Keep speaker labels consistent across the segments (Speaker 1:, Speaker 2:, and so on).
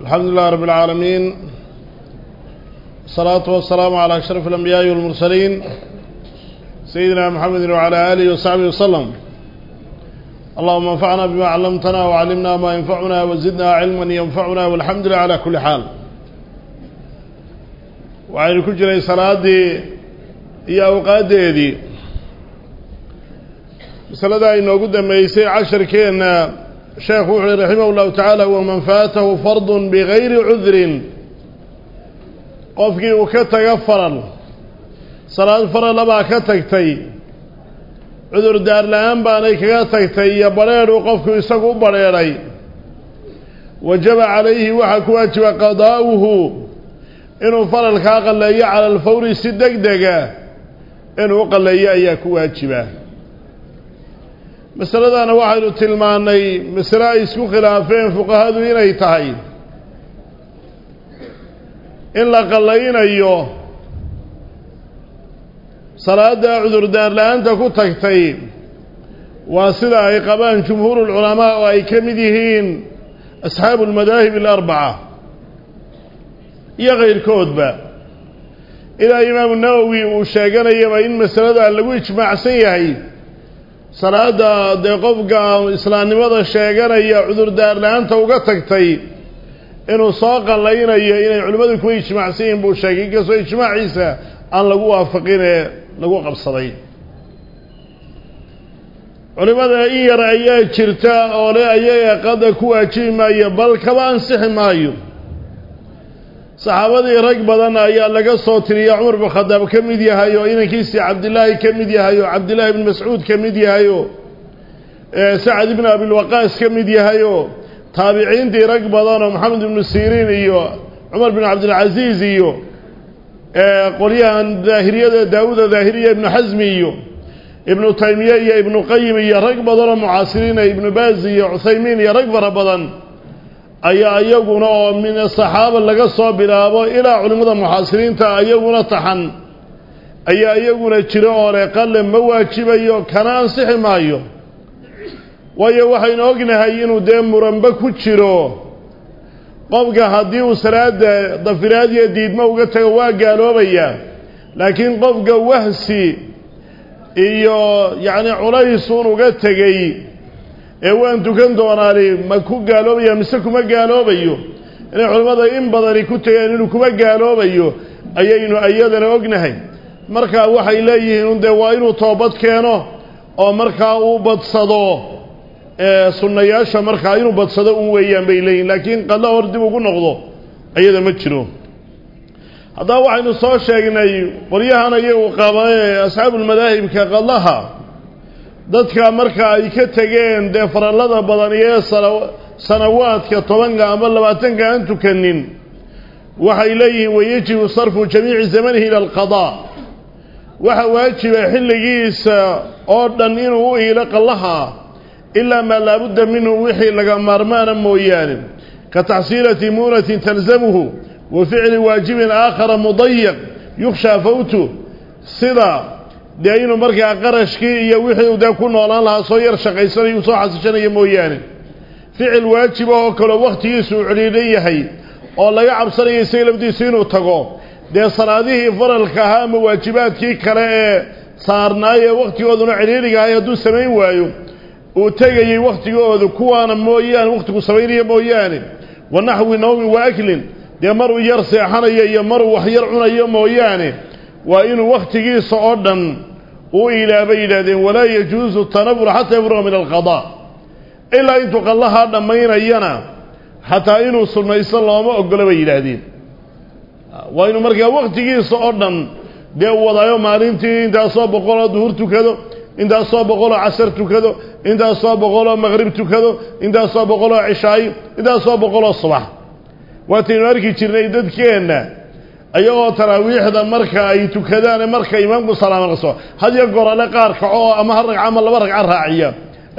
Speaker 1: الحمد لله رب العالمين الصلاة والسلام على أشرف الأنبياء والمرسلين سيدنا محمد وعلى آله وصحبه وسلم. اللهم انفعنا بما علمتنا وعلمنا ما ينفعنا وزدنا علما ينفعنا والحمد لله على كل حال. وعين كل جري صلاة هي أوقات دي. مسألة إنه قد ميسي عشر كينا شيخ وحي رحمه الله تعالى ومن فاته فرض بغير عذر. قفكي وكتك فرل صلاة فرل لما كتكتي عذر دار لأن باني كتكتي يبرير وقفك يساقوا بريري وجب عليه وحكوات وقضاؤه. إنه فرل كاقل على الفور سدك دقا إنه قل لي أياك واجبه مسألتنا واحد تلماني مسألة اسكو خلافين فقهاتوين هنا تهي. إن لقلين إيو. صلاة دا عذر دار لأن لأنت كتكتين واصلة أي قبان جمهور العلماء وأي كمدهين أصحاب المذاهب الأربعة. يا غير كودبا إلى إمام النووي وشاقنا يبا إن مسألة اللقوش معصية هيد salaada dee qofka islaamnimada sheeganaya cudurdaar la'aanta uga tagtay inuu soo qallaynayo inay culimmadu kuwa ijmaacsan buu sheegay inkastoo ijmaaciisa aan lagu waafaqin ee lagu qabsaday. Culimmada in yar ayaa jirta oo le ayaga qada ku waajibi maayo bal kaba ansixi maayo صحابة رجب بدن أي الله قصوت لي عمر بخدام كم ديا هيو إنا كيسي عبد الله كم ديا هيو عبد الله بن مسعود كم ديا هيو سعد بن أبي الوقاص كم ديا هيو تابعين دي رجب بدن محمد بن السيرين أيوه عمر بن عبد العزيز إيو قليا عن ذاهرية داود ذاهرية بن حزم إيو ابن تيمية ابن قيم يا رجب بدن معاصرين ابن بازي يا عثيمين يا رجب ربضن ayaa iyaguna oo min asaxaaba laga soo bilaabo ilaa culimmada muxaasiriinta iyaguna taxan. Ayaa iyaguna jira oo le qalle ma waajibayo kana ansixi maayo. Waayo waxaynu ognahay inuu dee muranbe ku jiro. Qofka haddii uu salaada dafiraad iyo diidmo uga tago waa gaaloobayaa laakiin qofka wahsi iyo yacni culaysuun uga tegey ee waan tukan doonaani ma ku gaaloobaya mise kuma gaaloobayo inay culimmada in badani ku tegeen inuu kuma gaaloobayo ayaynu iyadana ognahay markaa waxay leeyihiin dee waa inuu toobad keeno oo markaa uu badsado sunnayaasha markaa inuu badsado un weeyaan bay leeyihin laakiin qadla hor dib ugu noqdo ayada ma jiro haddaba waxaynu soo sheegnay qolyahan ayagu qaba asxaabulmadaahibka qadlaha dadka marka ay ka tegeen dee farallada badan iyo sanawaadka tobanka ama labaatanka aan tukanin waxay leeyihiin wayajibu sarfu jamiici zamanihi ila alqadaa waxa waajiba xilligiisa oo dhan inuu u iilo qallaha ilaa maa laabudda minhu wixii laga maarmaana mooyaane ka taxsiilati muunatin talzamuhu wa ficli waajibin aakhara mudayiq yukhshaa fawtu sida dee inuu markaa qarashkii iyo wixii dee ku noolaan lahaa soo yar shaqaysanayo soo xasishanayo mooyaane ficil waajiba oo kaleo wakhtigiisu uu cidhiidhan yahay oo laga cabsanayo isaga lafdiisu inuu tago dee salaadihii faralka ahaa ama waajibaadkii kale ee saarnaayee wakhtigooduna cidhiidhiga ahay hadduu samayn waayo uu tegayey wakhtigooda kuwaana mooyaane wakhtigu samaynaya mooyaane wa naxwi nawmin wa aklin dee maruu yar seexanayo iyo maruu wax yar cunayo mooyaane waa inuu wakhtigiisa oo dhan u ilaa bay yidhahdeen walaa yajuusu tanafur xataa yafruqa min alqadaa ilaa intuu qallahaa dhammaynayana xataa inuu sunnaysto looma ogolo bay yidhaahdeen waa inuu markaa wakhtigiisa oo dhan dee wadayo maalintii intaasoo boqoloo duhur tukado intaasoo boqoloo casar tukado intaasoo boqoloo maqrib tukado intaasoo boqoloo cishaayo intaasoo boqoloo subax waataynu arki jirnay dadkeenna ayagoo taraawiixda marka ay tukadaan marka imaamku salaamo qaso hadiyo gorale qaar kaco oo ama hal ragca ama laba ragca raaciya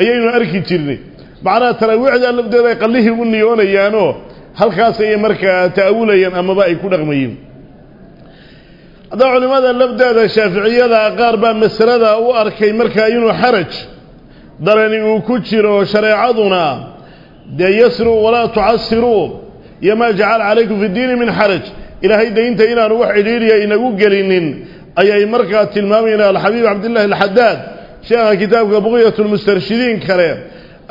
Speaker 1: ayaynu arki jirnay macnaha taraawiixda lafdeeda ay qallihii u niyoonayaanoo halkaas ayay markaa ta'awulayaan amaba ay ku dhaqmayeen haddaba culimmada lafdeeda shaaficiyada qaar baa masalada u arkay markaa inuu xaraj darani uu ku jiro shareecaduna dee yasruu walaa tucasiruu iyo maa jacala fi ddiini min xaraj إلى إلهي دينت إنا روح ليريا إنكو قلنين أي أي مركة تلمامينا الحبيب عبد الله الحداد. شاها كتاب بغية المسترشدين كره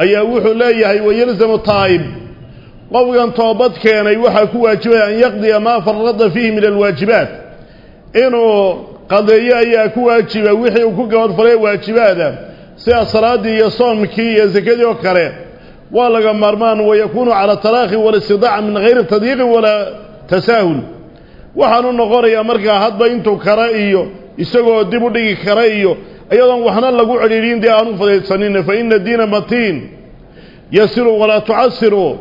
Speaker 1: أي أوحو لاي هاي ويلزم الطائب. قوغا طابتك أن يوحك واجبا أن يقضي ما فرض فيه من الواجبات. إنو قضي أي أكو واجبا ويحي وكوكا ودفري واجباتا سيأصرادي يصومكي يزكادي وكره ولغا مرمان ويكون على تراخي والاستضاع من غير تضييق ولا تساهل. Waxaanu noqonayaa markaa hadba intuu kara iyo isagoo dib u dhigi kara iyo iyadoon waxna lagu cidhiidhin dee aanu fadaysanin fa ina diina matiin yasiru walaa tucasiru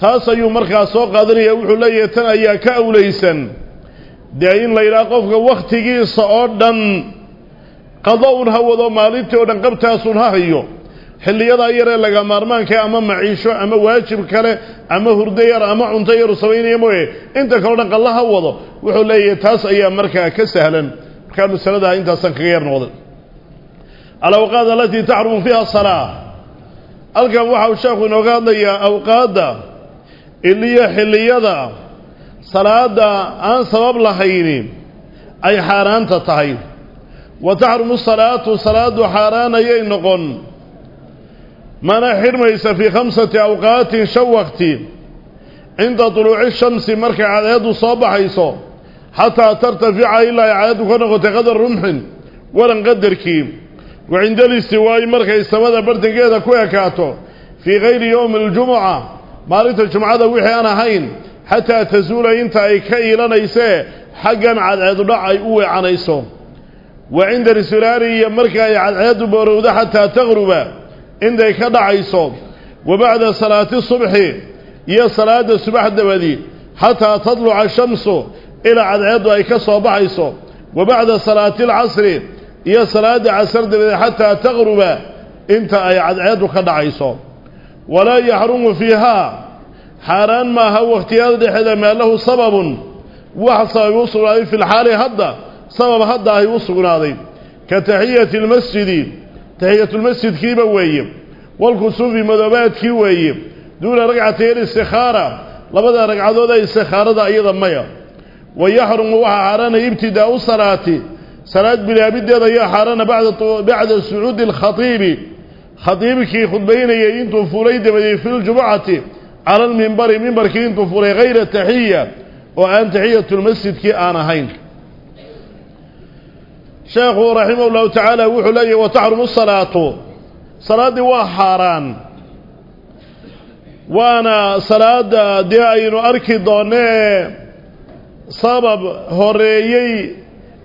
Speaker 1: taas ayuu markaa soo qaadanaya wuxuu leeyahay tan ayaa ka awlaysan dee in la yidhaha qofka wakhtigiisa oo dhan qado un ha wado maalintii oo dhan qabtaasun ha hayo xilliyadaa yaree laga maarmaanka ama maciisho ama waajib kale ama hurdo yar ama cunto yaru samaynaya mooye inta kaleo dhan qalla ha wado wuxuu leeyahay taas ayaa markaa ka sahlan markaa masaladaa intaasaan kaga yar noqday alawqaad alatii taxrumu fiiha salaa halkan waxa uu sheekhu inooga hadlayaa awqaadda iliyo xilliyada salaada aan sabab lahayni ay xaaraanta tahay wa taxrumu salaatu salaadu xaaraan ayay noqon من حرميس في خمسة أوقات شوقتي عند طلوع الشمس مركع على يد صباح يصو حتى ترتفع إلا عاد كنغة قدر رمح ولا نقدر كيم. وعند الاستواء مركع استمد برد كويا كاتو. في غير يوم الجمعة مارت الجمعة ذوي أنا هين. حتى تزول انت أي كي لنا يساء حقا على عدو لعي اوه عنا يسوم وعند الاستواء مركع اي على عدو برودة حتى تغربه إن ذي كدع يصوم وبعد صلاة الصبح يا صلاة الصبح الدبدي حتى تطلع الشمس إلى عد عدد ذي كصوب يصوم وبعد صلاة العصر يا صلاة عصر حتى تغرب أنت أي عد عدد كدع يصوم ولا يحرم فيها حران ما هو اختيار لحد ما له سبب. وحصل يوصل في الحال هذا سبب هذا يوصل هذا كتحية المسجدين تحية المسجد كيبا ويهم والكسوفي مدابات كي ويهم دون رقعتين السخارة لبدا رقع دودة السخارة دا أيضا ميا. ويحرم وها ابتداء صلاتي صلاة بلا بد دا يحرانا بعد, بعد سعود الخطيب. خطيبك كي خد بينا ينتو فريد في الجمعة. على المنبر منبر كي ينتو فريد غير تحية وأن تحية المسجد كي آنا هينك شيخه رحمه الله تعالى وحلي وتحرم الصلاة. صلاة وحاران وأنا صلاة دائن أركي دوني سبب هريي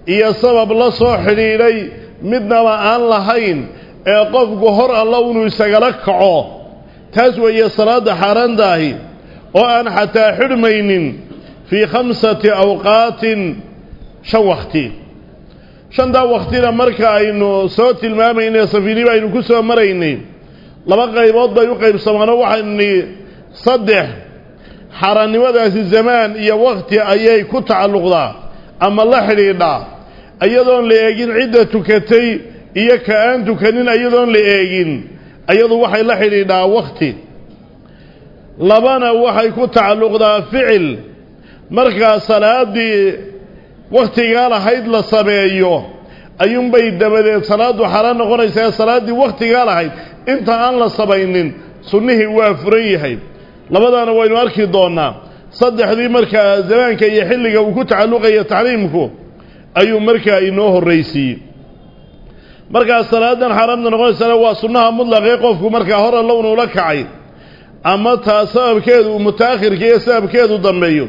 Speaker 1: يا سبب الله صحيح لي مدنا وآن لهين إيقف قهر الله ونوسك لكعو تزوي إيا صلاة حاران داهي. وأن حتى حرمين في خمسة أوقات شوختي شان دا وقتنا مركا إنو سوت الماما انو سفيني با إنو كسوا مرا اني لبقى يبوض دا يقيم سمانا وحا اني صدح. حران نمدع سي الزمان إيا وقت ايا يكوت على اللغة أما الله حريدا ايضون لأيجين عدة تكتي. إيا كأن تكنين ايضون لأيجين ايضو وحا الله حريدا وقت لبانا وحا يكوت على اللغة فعل. مركا صلاة دي wakhtigaa lahayd la sameeyo ayuunbay dabadeed salaaddu xaaraan noqonaysaa ee salaaddii wakhtigaa lahayd inta aan la samaynin sunnihii waa furan yahay labadaana waynu arki doonnaa saddexdii markaa zamaanka iyo xilliga uu ku tacalluqaya taxriimku ayuu markaa inoo horraysiiyey markaa salaadan xaaraamta noqonaysana waa sunnaha mutlaqee qofku markaa hor alla unuula kacay ama taa sababkeedu uu mutaakhirka iyo sababkeedu dambeeyo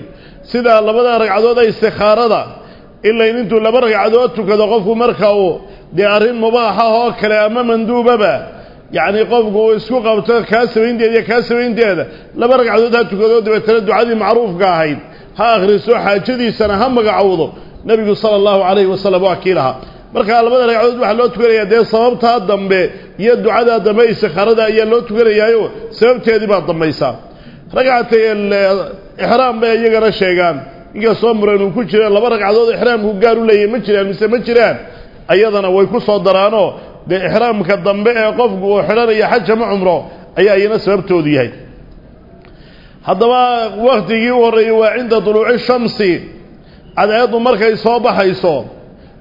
Speaker 1: sidaa labada ragcadood ee istikhaarada ilain intuu laba ragcadood tukado qofku marka uu dee arrin mubaaxa oo kale ama manduubaba yacni qofku uu isku qabto kaa samaynteeda iyo kaa samaynteeda laba ragcadood ha tukado dabeetana ducadii macruufka ahayd ha akhriso xaajadiisana ha magacowdo nebigu sala allahu calayhi wasalam waa kii lahaa markaa labada ragcadood waxaa loo tukanayaa dee sababtaa dambe iyo ducadaa dambe istikhaarada ayaa loo tukanayaayo sababteedii baa dambaysaa ragcatay ixraam bay iyagana sheegaan inkastoo muran uu ku jira laba ragcadood ixraamku gaar u leeyahy ma jiraan mise ma jiraan ayadana way ku soo daraanoo dee ixraamka dambe ee qofku uu xidhanaya xaj ama cumro ayaa iyana sababtoodu yahay haddaba waktigii u horreeyey waa cinda duluuci shamsi cadceeddu markay soo baxayso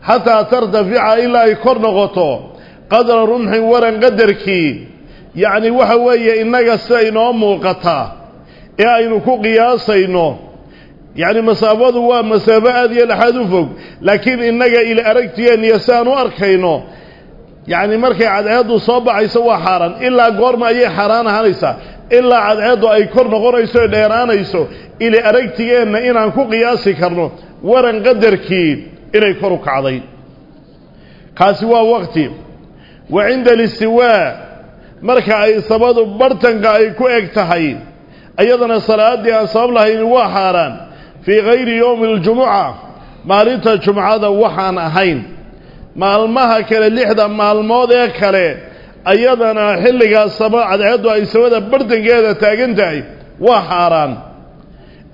Speaker 1: xataa tartafica ilaa ay kor noqoto qadra rumxin waran qadarkii yacni waxa weeye innaga sida inoo muuqataa ee aynu ku qiyaasayno يعني مسافته هو مسافة هذه لحد فوق لكن إنك إلى أركتيا نيسان وأركينو. يعني مركع عدعيده صوبة يسوى حارا إلا قرم أي حارانها ليسا إلا عدعيده أي كرن غور يسوى ديران يسوى إلى أركتيا إنه إنه قياسي كرنو. ورن قدر كيب إنه كرك عضي. قاسوا وقتي. وعند الاستواء. مركع عيسابته برتنقا أي كو أكتحي أيضا صلاة دي أصاب لها إنه حارانه fii kayri yowmi aljumuca maalinta jumcada waxaan ahayn maalmaha kale lixda maalmood ee kale ayadana xilligaas saba cadceeddu ay sabada bartankeeda taagan tahay waa xaaraan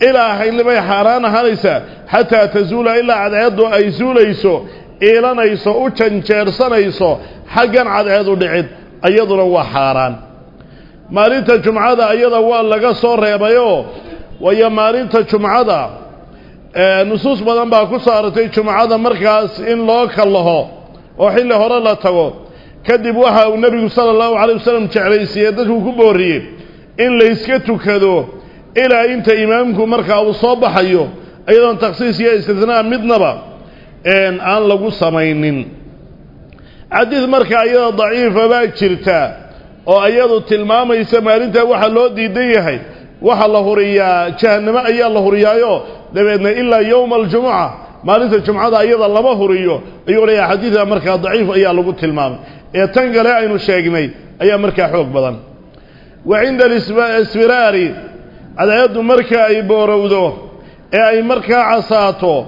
Speaker 1: ilaa xillibay xaaraan ahaanaysaa xataa tasuula ilaa cadceeddu ay suulayso iilanayso u janjeersanayso xaggan cadceedu dhicid iyaduna waa xaaraan maalinta jumcada iyada waa laga soo reebayoo waayo maalinta jumcada nusuus badan baa ku soo aragtay jumcada markaas in loo kallaho oo xilli hore la tago kadib waxa uu nebigu sala allahu calay wasalam jeclaysiiyey dadku ku booriyey in layska tukado ilaa inta imaamku markaa uu soo baxayo iyadoon takhsiis iyo istisnaa midnaba aan lagu samaynin xadiid markaa iyada daciifa baa jirta oo iyadu tilmaamaysa maalintaa waxaa loo diidan yahay waxaa la huriyaa jahannamo ayaa la huriyaayo دبيتنا إلا يوم الجمعة ما لنت الجمعة أيضا لما هريو حديث حديثة مركة ضعيفة أيها لبوت المام يتنقل عينو الشيقني أيها مركة حوق بضان وعند الاسفراري على يد مركة أي بوروضو أي مركة عصاتو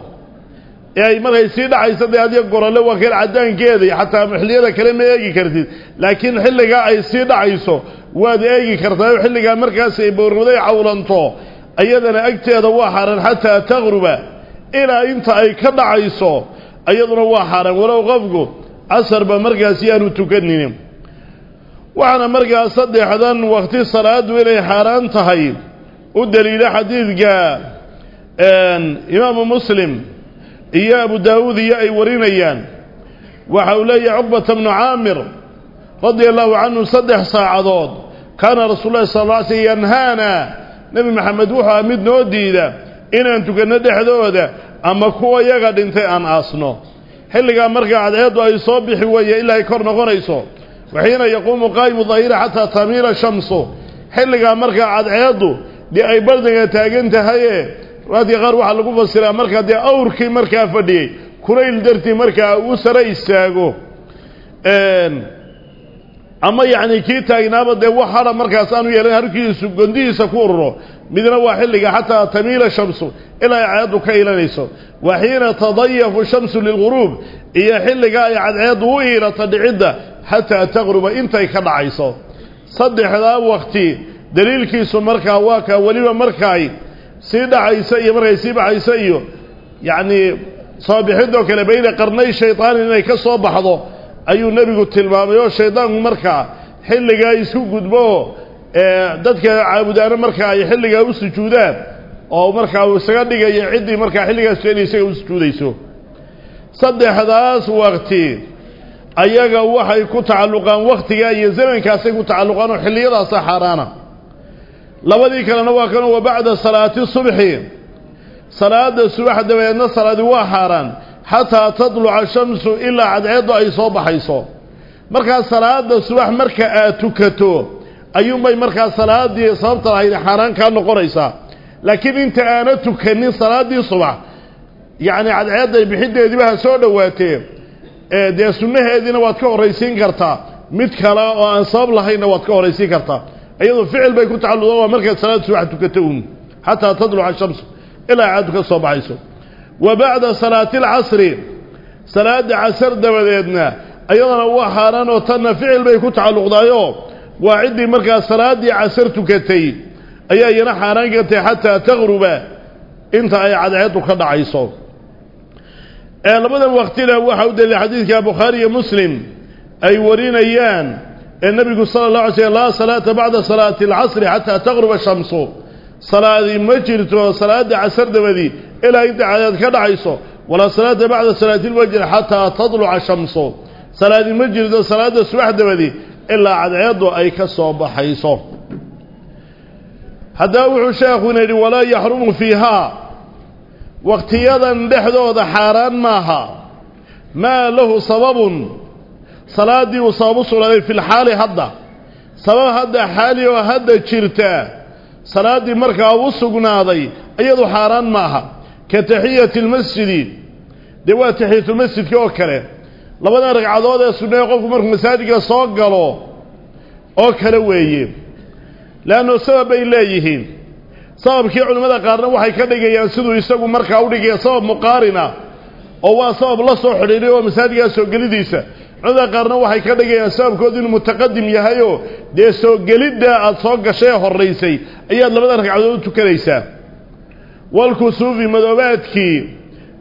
Speaker 1: أي مركة يسيد عيسد هذه القرى لو كان عدان كيدي حتى محلية كلمة يجي كرتيد لكن حلقة أي سيد عيسو وهذا يجي كرتيد حلقة مركة سيبوروضي عولانتو أيضنا أكتئد وحارا حتى تغرب إلى إنت أي كبع عيسو أيضنا وحارا ولو غفقوا أسر بمرجع سيان تكنينم وعنا مرجع صدي حدا وقت الصلاة ولي حاران تهيب والدليل حديث جاء أن إمام مسلم إيا أبو داود يا أي ورينيان وحولي عقبة بن عامر رضي الله عنه صدح ساعدود كان رسول الله صلى الله عليه وسلم ينهانا nebi maxamed wuxuu ah mid noo diida inaan tukanno dhexdooda ama kuwa yaga dhintay aan aasno xilligaa markaa cadceeddu ay soo bixi weeye ilaa ay kor noqonayso waxiina yaquumu qaa'imu daahira xataa tamiila shamsu xilligaa markaa cadceeddu dee ay bardanka taagan tahaye raadka qaar waxaa lagu fasiraa markaa dee awrkii markaa fadhiyey kulayl dartii markaa uu sare istaago ama yacni kii taagnaaba dee wax hadha markaas aanu yeelan harkiisu gondihiisa ku ururo midna waa xilliga xataa tamiila shamsu ilaa ay cadceeddu ka iilanayso wa xiina tadayafu shamsu lilguruub iyo xilliga ay cadceeddu u iilata dhicidda xataa taqruba intay ka dhacayso saddexdaa waqti daliilkiisu markaa waa kaa weliba markaay sii dhacaysa iyo markay sii baxaysa iyo yacnii soo bixidoo kale bayna qarnay shaytaan inay ka soo baxdo ayuu nebigu tilmaamay oo shaydaanku markaa xilligaa isku gudbo dadka caabudaano markaa ay xilligaa u sujuudaan oo markaa uu isaga dhigayo ciddii markaa xilligaas isaga u sujuudayso saddexdaas waqti ayaga waxay ku tacalluqaan wakhtigaa iyo zamankaasay ku tacalluqaan oo xilliyadaasa xaaraana labadii kalena waa kan wa bacda salaati subxi salaada subax dabadeedna salaadi waa xaaraan حتى تطلع الشمس إلا عد عيد أي صوب حيصوب مركا الصلاة السبح مركا آتوكتو. أيوم بي مركا الصلاة دي صوبت رأي الحران كان قريسا لكن انت آنتك أني الصلاة دي صبح يعني عد عيد أي بحيد دي بها سوء دواتي. آه، دي السنة هذه نواتك قريسين كرتا. متكلا وأنصاب لها نواتك قريسين كرتا. أيضا فعل بيكو تعالوا مركا الصلاة السبح تكتو حتى تطلع الشمس إلا عدوك الصوب حيصوب وبعد صلاة العصر. صلاة عصر دمدنا أيضاً هو وحاراً وطن فعل بيكوت على الغضايو. وعدي مركا صلاة عصر تكتي. أيها ينحاراً كتي حتى تغرب. انت أي عدعيت وخد عيصو أهلا بدا الوقت لأوحاود لحديث كابخاري مسلم. أي ورين أيان. النبي صلى الله عليه وسلم لا صلاة بعد صلاة العصر حتى تغرب الشمس. صلاة مجرد وصلاة عصر دمدنا إلى أنت عيادك نعيسه ولا صلاة بعد صلاة المجر حتى تطلع الشمس صلاة المجر إذا صلاة السبح ده إلا عن عيده أي كسوب حيصه هذا وحو شيخنا ولا يحرم فيها. واقتيادا لحظة حاران ماها. ما له سبب. صلاة دي وصابه صلاة في الحال حدا سبب هذا حالي وهذا جرته صلاة دي مركا وصقنا دي أيضو حاران ماها. Ragcadood ee sunnee qofku markuu masaajidka soo galo oo kale weeye leanno sabab bay leeyihiin sababkii culimmada qaarna waxay ka dhigayaan siduu isagu markaa u dhigaya sabab muqaarina oo waa sabab la soo xidhiidhay oo masaajidkaa soo gelidiisa culimada qaarna waxay ka dhigayaan sababkoodu inuu mutaqadim yahayoo dee soo gelidda aada soo gashay ee horraysay ayaad labada ragcadood u tukanaysaa والكسوف مدوباتك.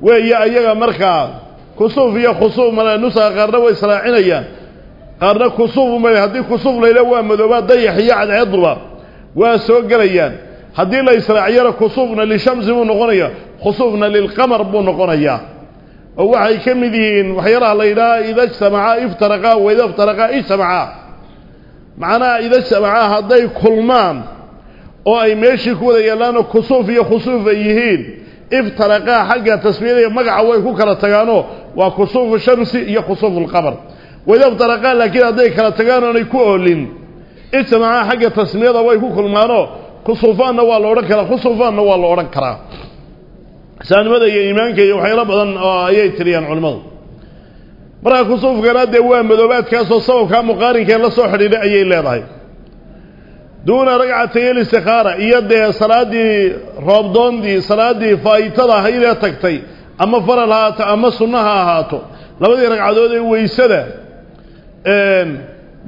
Speaker 1: وهي أيها مركا. كسوف يا خسوف ملا نسا قرنا وإسراعنا قرنا كسوف ما يهدي كسوف ليلوى مدوبات ضيح يعد عضوة وسوقنا إيان هدي الله إسراع يرى كسوفنا لشمس ونقونا خسوفنا للقمر ونقونا وهي كمدين وحيرا ليلا إذا اجتمعا افترقا. وإذا افترقا اجتمعا. معنا إذا اجتمعا هدي كلمان oo ay meeshii ku wada yeellaanoo kusuuf iyo khusuuf ay yihiin iftaraqaa xagga tasmiyada magaca way ku kala tagaanoo waa kusuufu shamsi iyo khusuufu lqamar waida iftaraqaa laakiin hadday kala tagaan oonay ku oolin ijtamacaa xagga tasmiyada way ku kulmaanoo kusuufaanna waa la odhan karaa khusuufaanna waa la odhan karaa saanimada iyo iimaanka iyo waxyaalo badan oo ayay tiriyaan culimmadu markaa kusuufkana dee waa madoobaadkaasoo sababkaa muqaarinkaee la soo xidhiidhay ayay leedahay duuna ragcatay listikhaara iyo dee salaaddii roobdoondii salaaddii faa'itada ahaydee tagtay ama faral ha ahaato ama sunno ha ahaato labadii ragcadood ee weysada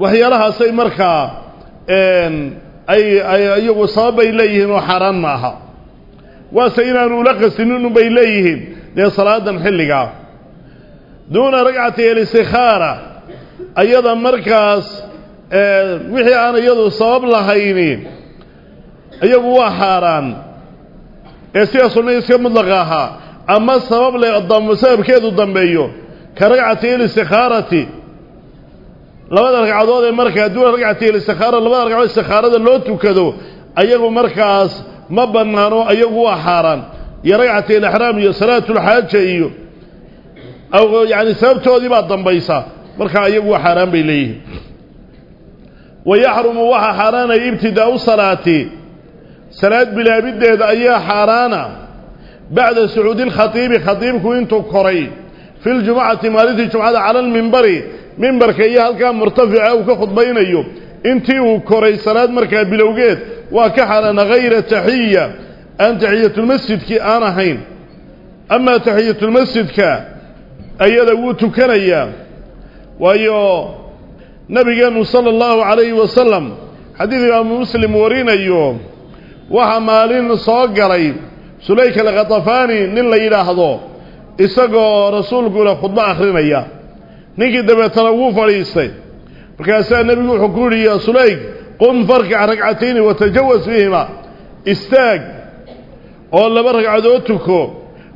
Speaker 1: waxyaalahaasay markaa ay ay iyagu sababbay leeyihiin oo xaaraan ma aha waase inaanu ula qasinin bay leeyihiin dee salaadan xilligaa duuna ragcati elistikhaara ayada markaas sabab lahayni iyagu waa xaaraan ee sida sunna iska mudlaqa ahaa ama sabab le sababkeedu dambeeyo ka ragcati elistikhaarati labada ragcadood ee markaa duuna ragcati elistikhaara labada ragcadood istikhaarada loo tukado ayagu markaas ma bannaano ayagu waa xaaraan iyo ragcati alixraam iyo salaatulxaaja iyo yani sababtoodii baa dambaysa markaa ayagu waa xaaraan bay leeyihiin ويحرم وها حرانا ابتداء صلاتي. صلاة بلا بد أيها حرانا بعد سعود الخطيب خطيبك كنتو كري في الجمعة مالذي جمعة على المنبر منبر كيها كان مرتفع وكخط بين أيوب إنتي وكري صلاة مركب بلا وقيت وكحرانا غير تحية. أن تحية المسجد كي أنا حين. أما تحية المسجد كا أيها دوتو كان أيها ويو نبي صلى الله عليه وسلم. حديث مسلم ورين يوم وحمالين صغري سليك الغطفاني نلا إلى هذا. إسقوا رسول قل خدنا آخرين اياه نيجي دم تنوف عليه سيد بكاسة نبي حكولي يا سليك قم فرك ركعتين وتجوز بهما استاق. الله برك عدوتك.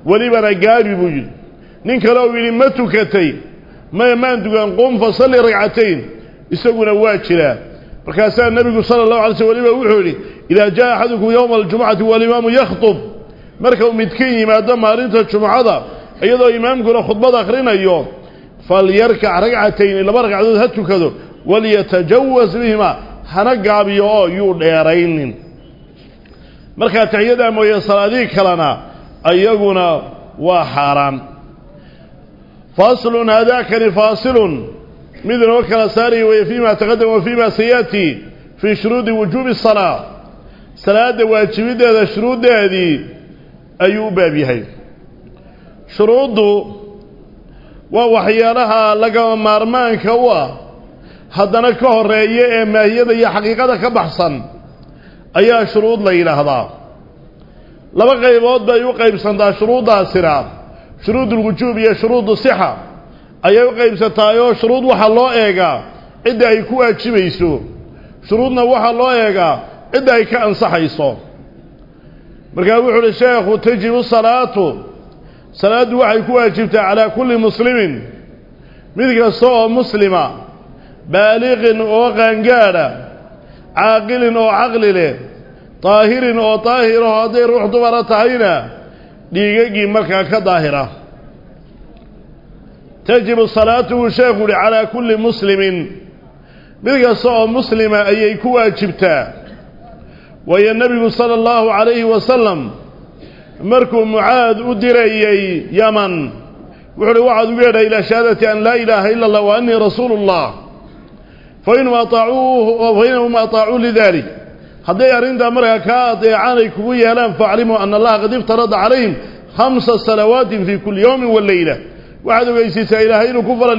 Speaker 1: ولي برجال بوجود نكلا ولي ما ما يمان تقول قم فصلي ركعتين. يسقون واجلا فكان النبي صلى الله عليه وسلم وحولي إذا جاء أحدكم يوم الجمعة والإمام يخطب مركب متكين ما دم أرنت الجمعة أيضا إمام كنا خطبة أخرين اليوم. فليركع ركعتين إلا بركع ذو هاتو وليتجوز بهما. هنقع بيو يوليرين مركب تعيدا مويا صلى ذيك لنا أيقنا وحرام. فاصل هذا كان فاصل مثل وكلا ساري وي تقدم وفيما سيأتي في شروط وجوب الصلاة. صلاة واجبة هذا شروط هذه. أيوبا بها شروط ووحيانها لقوا مارمان كوا. حدنا كهر رأيي ما هي ذي حقيقة كبحصن أي شروط ليلة هذا لما يبقى يبقى يبقى يبقى يبقى يبقى يبقى يبقى يبقى يبقى يبقى ayay u qaybsataayoo shuruud waxaa loo eegaa cidda ay ku waajibayso shuruudna waxaa loo eegaa cidda ay ka ansaxayso markaa wuxu uhi sheekhu tajibu salaatu salaaddu waxay ku waajibtaa calaa kulli muslimin mid kasta oo muslima baaliqin oo qaangaadha caaqilin oo caqli leh daahirin oo daahiraho hadday ruux dumara tahayna dhiigagii markaa ka daahira تجب الصلاة شاهد على كل مسلم. بالقصاء مسلم أي كواجبتا ويا النبي صلى الله عليه وسلم. مركو معاذ أدري يمن. وعلي وعد ويدا إلى شهادة أن لا إله إلا الله وأني رسول الله. فإن أطاعوه وفينهم أطاعوا لذلك. حتى يريد مرها كاد يعاني كوية لهم فأعلموا أن الله قد افترض عليهم خمس سلوات في كل يوم والليلة.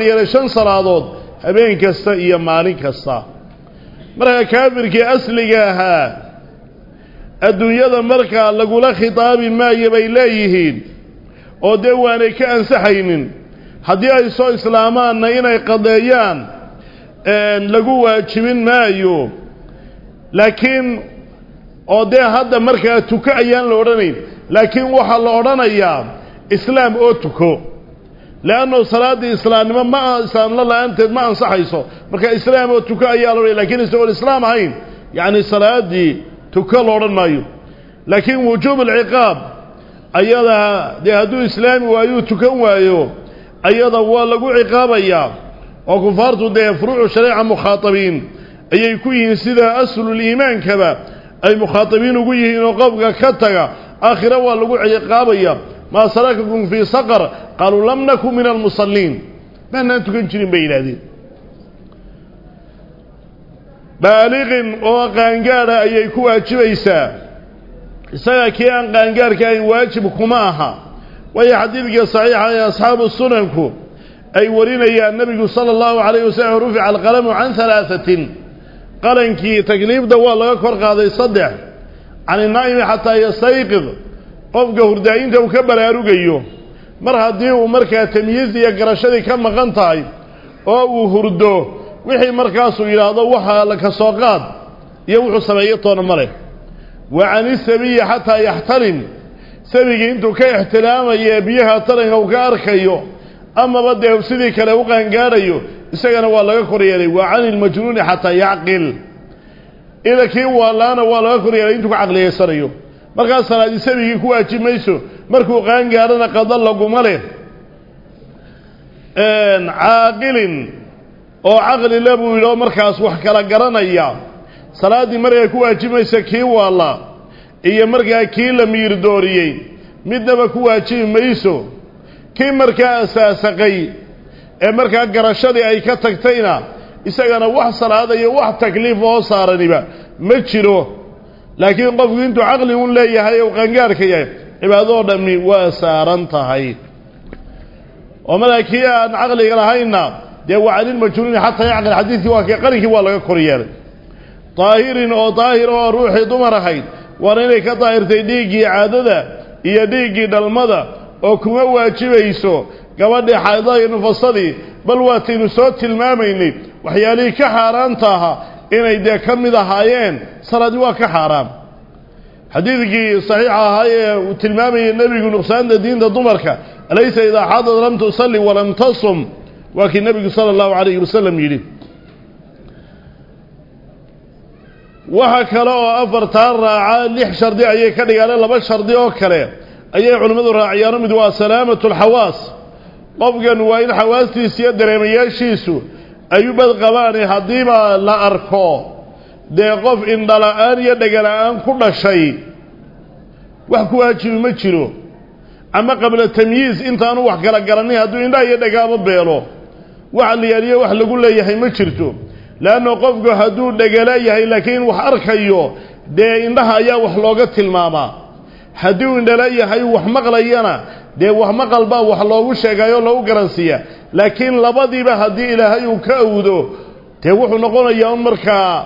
Speaker 1: Yeelay shan salaadood habeen kasta iyo maalin kasta markaa kaafirkii asliga ahaa adduunyada markaa lagula khitaabi maayo bay leeyihiin oo dee waanay ka ansaxaynin haddii ay soo islaamaanna inay qadeeyaan lagu waajibin maayo laakiin oo dee hadda markaa tuko ayaan la odhanayn laakiin waxaa la odhanayaa islaam oo tuko لأنه صلاة الإسلام ما ما إسلام الله أنت ما أنصحه يسوع مرك إسلام وتكايا على لكن يسوع الإسلام عين. يعني صلاة دي تكأ لورن لكن وجوب العقاب أيها ذا هدو إسلام وأيو تكأ وأيو. أيها هو والله عقاب يا وكفرت ذا فروع شريعة مخاطبين. أي يكون سيدا أسل الإيمان كذا أي مخاطبين وجوه نقبك كتجا آخرة والله عقاب يا ما سلككم في صقر قالوا لم نكن من المصلين. بأن أنتم كنتم بين هذه. بالغ وغانقار أي يكوى جبيسا سيكيان غانقار كأي واجب كماها. ويحديث صحيح يا أصحاب السننك أي ورين يا النبي صلى الله عليه وسلم رفع القلم عن ثلاثة. قال إنك تقليب دوال لك ورق هذا يصدع عن النائم حتى يستيقظ. Qofka hurdaayinta uu ka baraarugayo mar haddii uu markaa tamyiiz iyo garashadii ka maqan tahay oo uu hurdo wixii markaasuu yidhaahdo waxaa la ka soo qaad iyo wuxuu sameeyo toona ma leh wa can isabiyi xataa yaxtalim sabigii intuu ka ixtilaamaya biyaha taranka uu ka arkayo amaba dee sidii kale u qaangaadhayo isagana waa laga kor yeelay wa cani ilmajnuuni xataa yacqil ila kii waalaana waa laga kor yeelay intuu ka caqliyeysanayo markaas salaadi sabigii ku waajib mayso markuu qaangaadhana qada laguma leh. Caaqilin oo caqli le buu markaas wax kala garanaya. Salaaddii markay ku waajibaysa kii waalla iyo markaa kii la miirdooriyey midnaba ku waajibi mayso. Kii markaa asaasaqay. Ee markaa garashadii ay ka tagtayna isagana wax salaada iyo wax takliif oo saaraniba. Ma jiro waa saaran tahay oo markaa kii aan caqliga lahaynna dee waa canilmajnuuni xataa yacqil xadiidkii waa kii qarinkii waa laga kor yeelay daahirin oo daahir oo ruuxii dumar ahayd waana inay ka daahirtay dhiiggii caadada iyo dhiiggii dhalmada oo kuma waajibayso gabadhii xaydada iyo nufasadii bal waataynu soo tilmaamaynay waxyaalihii ka xaaraanta ahaa ahaayeen salaadii waa ka xaaraam xadiidkii saxiixa ahaa ee uu tilmaamayay nebigu nuqsaanta diinta dumarka alaysa idaa xaadad lam tusalli walam tasum waa kii nebigu sala allahu calayhi wasalam yidhi waxa kale oo afartaa raaca lix shardi ayay ka dhigaane laba shardi oo kale ayay culimmadu raaciyaano mid waa salaamatu alxawaas qofkan waa in xawaastiisa iyo dareemayaashiisu ay u bad qabaane haddiiba la arko dee qof indhala-aan iyo dhegala-aan ku dhashay wax ku waajibi ma jiro ama qabla tamyiiz intaanu wax kala garanay hadduu indhaha iyo dhagaaba beelo waxa la yaaliyo wax lagu leeyahay ma jirto leanna qofku hadduu dhegala yahay laakiin wax arkayo dee indhaha ayaa wax looga tilmaamaa hadduu indhala yahay wax maqlayana loogu sheegayoo loogu garansiiya laakiin labadiiba haddii ilaahay uu ka awdo dee wuxuu noqonayaa un markaa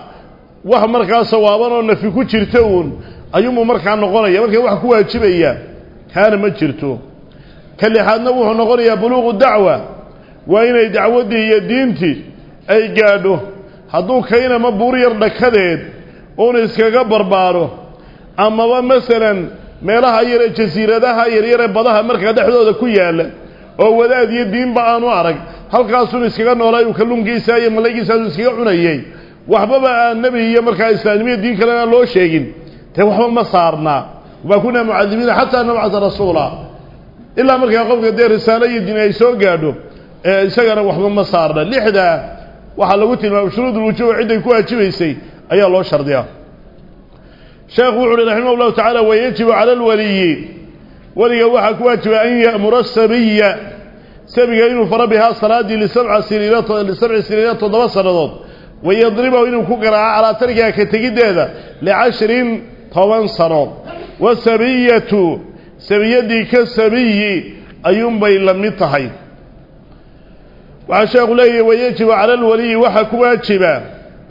Speaker 1: wax markaa sawaaban oo nafi ku jirta uun ayuunbuu markaa noqonaya marka wax ku waajibaya kaana ma jirto ka lixaadna wuxuu noqonayaa buluuqu dacwa waa inay dacwaddii iyo diintii ay gaadho hadduu kaynama buur yar dhakadeed uuna iskaga barbaaro amaba masalan meelaha yaree jasiiradaha yaryaree badaha markaa dhexdooda ku yaalla oo wadaad iyo diinba aanu arag halkaasun iskaga noolay uu kalluunkiisa iyo malaygiisaasu iskaga cunayey waxbaba aan nebi iyo markaa islaamnimiya diin kalena loo sheegin dee waxba ma saarnaa wamaa kunaa mucadimiina xataa nabcata rasuula ilaa markaa qofka dee risaalo iyo diin ay soo gaadho isagana waxba ma saarna lixdaa waxaa lagu tilmaamay shuruud ulwujuuba cidday ku waajibaysay ayaa loo shardiyaa شيخ وعلي رحمه الله تعالى ويجب على الولي. ولي وحك واجب أن يأمر السبي. سبي إنه فربها صلاة لسبع سنينات لسبع سنينات وضبصر ضد ويضربه إنه كقراء على ترجع كتجد هذا لعشرين طوان صرام والسبية سبيدي كسبي أيوم بي لم يتحي وعشاق الله ويجب على الولي وحك واجبه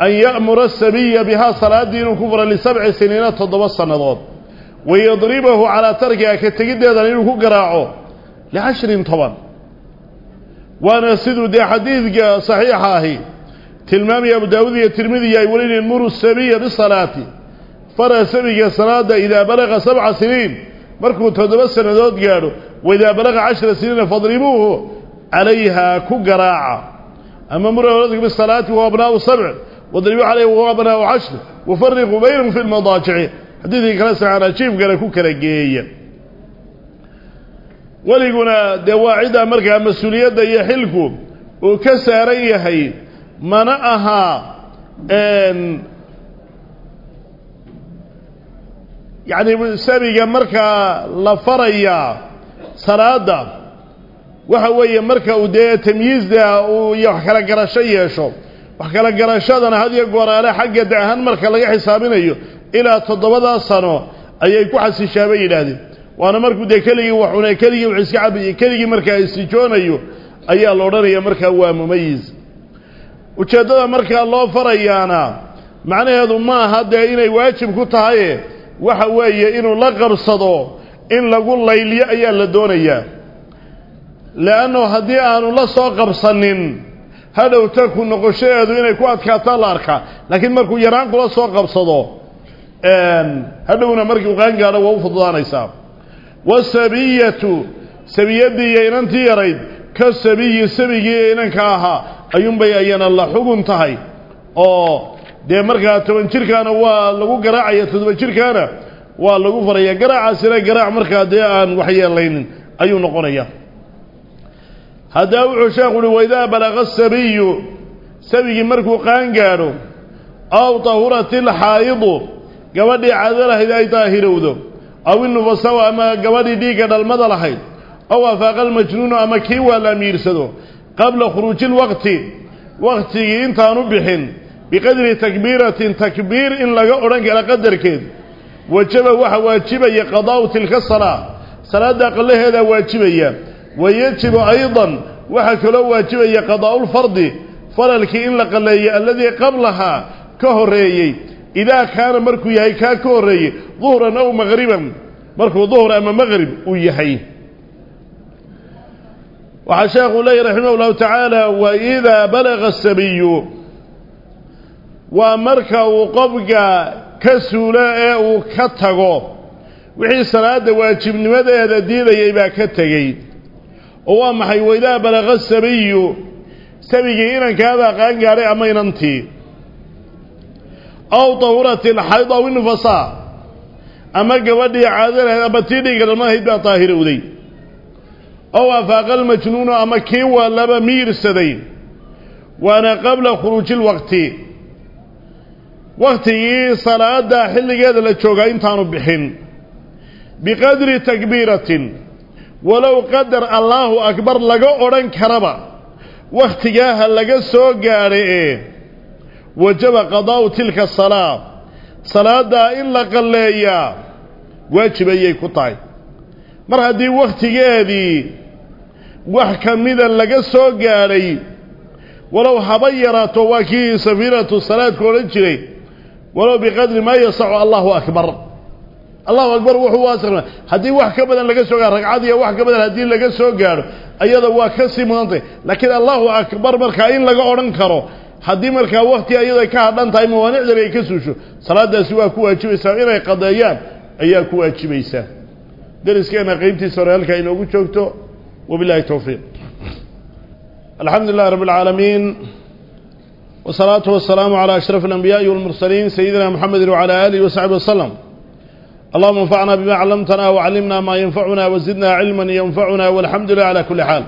Speaker 1: أن يأمر السبي بها صلاة دين كفر لسبع سنين تضب الصندوق ويضربه على تركه كتجد يدنين كقراعه لعشر طبعا. وأنا سيدو دي حديثك صحيحة هي تلمامي أبو داودي يترمذي يقولين المر السبي بالصلاة. فرى سبي صلاة إذا بلغ سبع سنين. مركو تضب الصندوق قالوا وإذا بلغ عشر سنين فاضربوه عليها كقراعة. أما مرة أولادك بالصلاة وأبناء أبناء السبع وضربوا عليه وغابنا وعشنا وفرقوا بينهم في المضاجع. حديثي كلاسة عنا شيف قلقوا كرقية وليقنا دواعيدا مركا مسؤولية دا يحلكم وكساريهي منأها أن يعني سابقا مركا لفريا سرادا. وحوية مركا ودية تمييز دا ويحكرا قراشا شو. وكلا قراشادنا هذه قرارة حق دعهان مركا لك حسابنا إلى تضبط الصنوة أيها كحس الشابي الهدي وأنا مركو دي كلي وحونا كلي وعسك عبي. كلي مركا يسجون أيها أيها الأوران هي مركا هو مميز. وكذا مركا الله فريانا. معنى هذا ما هذا إنه واجب كتاية وحوية إنه لقر صدو إن لقول الليلية أيها لدونية لأنه هذه أنه لا صغر صنين hadhowta ku noqoshadeedu inay ku adkaataa la arkaa laakiin markuu yaraan kula soo qabsado hadhowna markii u qaangaadho waa u fududaanaysaa wasabiyatu sabiyaddii iyo inantii yarayd ka sabiyi sabigii inanka ahaa ayuunbay ayana la xugun tahay oo dee markaa toban jirkaana waa lagu garaacaya toddoba jirkaana waa lagu faraya garaacaasina garaac markaa dee aan waxyeelaynin ayuu noqonaya هذا هو عشاق وإذا بلغ السبي سبي مركو قان قالوا أو طهورة الحائض. قواني عذره إذا يتاهروا أو إنه فسوى أما قواني ديك للمضل حيض أو أفاق المجنون أما كيوة لم يرسدوا قبل خروج الوقت. وقت إنت نبحين بقدر تكبيرة تكبير إن لقى أرنك على قدر كيد. وجب وحواجب يقضاو تلك الصلاة. صلاة قال له هذا واجب يقضاو ويجب أيضا وحك لو واجب يقضاء الفرض فرالك إن لقلي الذي قبلها كهرهي إذا كان مركو يهي كهرهي ظهرا أو مغربا. مركو ظهرا أما مغرب ويهي. وعشاه الله رحمه الله تعالى وإذا بلغ السبي ومرك وقبك كسولاء وكتغو وحي صلاة واجب نمدى هذا الدين يبا كتغيه oo waa maxay waidaa balaqa sabiyu sabigii inankaabaa qaangaadhay ama inantii aw tahurat ilxayd aw inufasaa ama gabadhii caado lahayd ama tii dhiigga dhalmadahayd baa daahirowday ow afaaqa almajnuunu ama kii waa laba miirsaday waana qabla khuruuji lwaqti waktigii salaada xilligeeda la joogaa intaanu bixin biqadri takbiiratin ولو قدر الله أكبر لغو أوران كربا. واختياها لغو سوق قارئ إيه. وجب قضاء تلك الصلاة. صلاة دا إلا قلية واجب أيه كطاي مرها دي واختياها دي واحكم إذا لغو سوق قارئ ولو حبيرات وواكي سفيرات الصلاة كورجري. ولو بقدر ما يصع الله أكبر. Soo gaaro ragcad iyo wax ka badan haddii laga soo gaadho ayada waa ka sii mudantay laakiin allahu akbar markaa in laga odhan karo haddii markaa wakti ayada ka hadhan tahay mawaanicdan ay ka suusho salaadaasi waa ku waajibaysaa inay qadeeyaan ayaa ku waajibaysa deriskeenna qeybtiisa hore halkaa inoogu joogto wabilahi towfiiq alxamdu lilahi rabb اlcaalamiin wsalaatu wasalaamu calى ashraf اlanbiyaaءi walmursaliin sayidina mxamedi wcalى alihi wasaxbi waslem اللهم انفعنا بما علمتنا وعلمنا ما ينفعنا وزدنا علما ينفعنا والحمد لله على كل حال.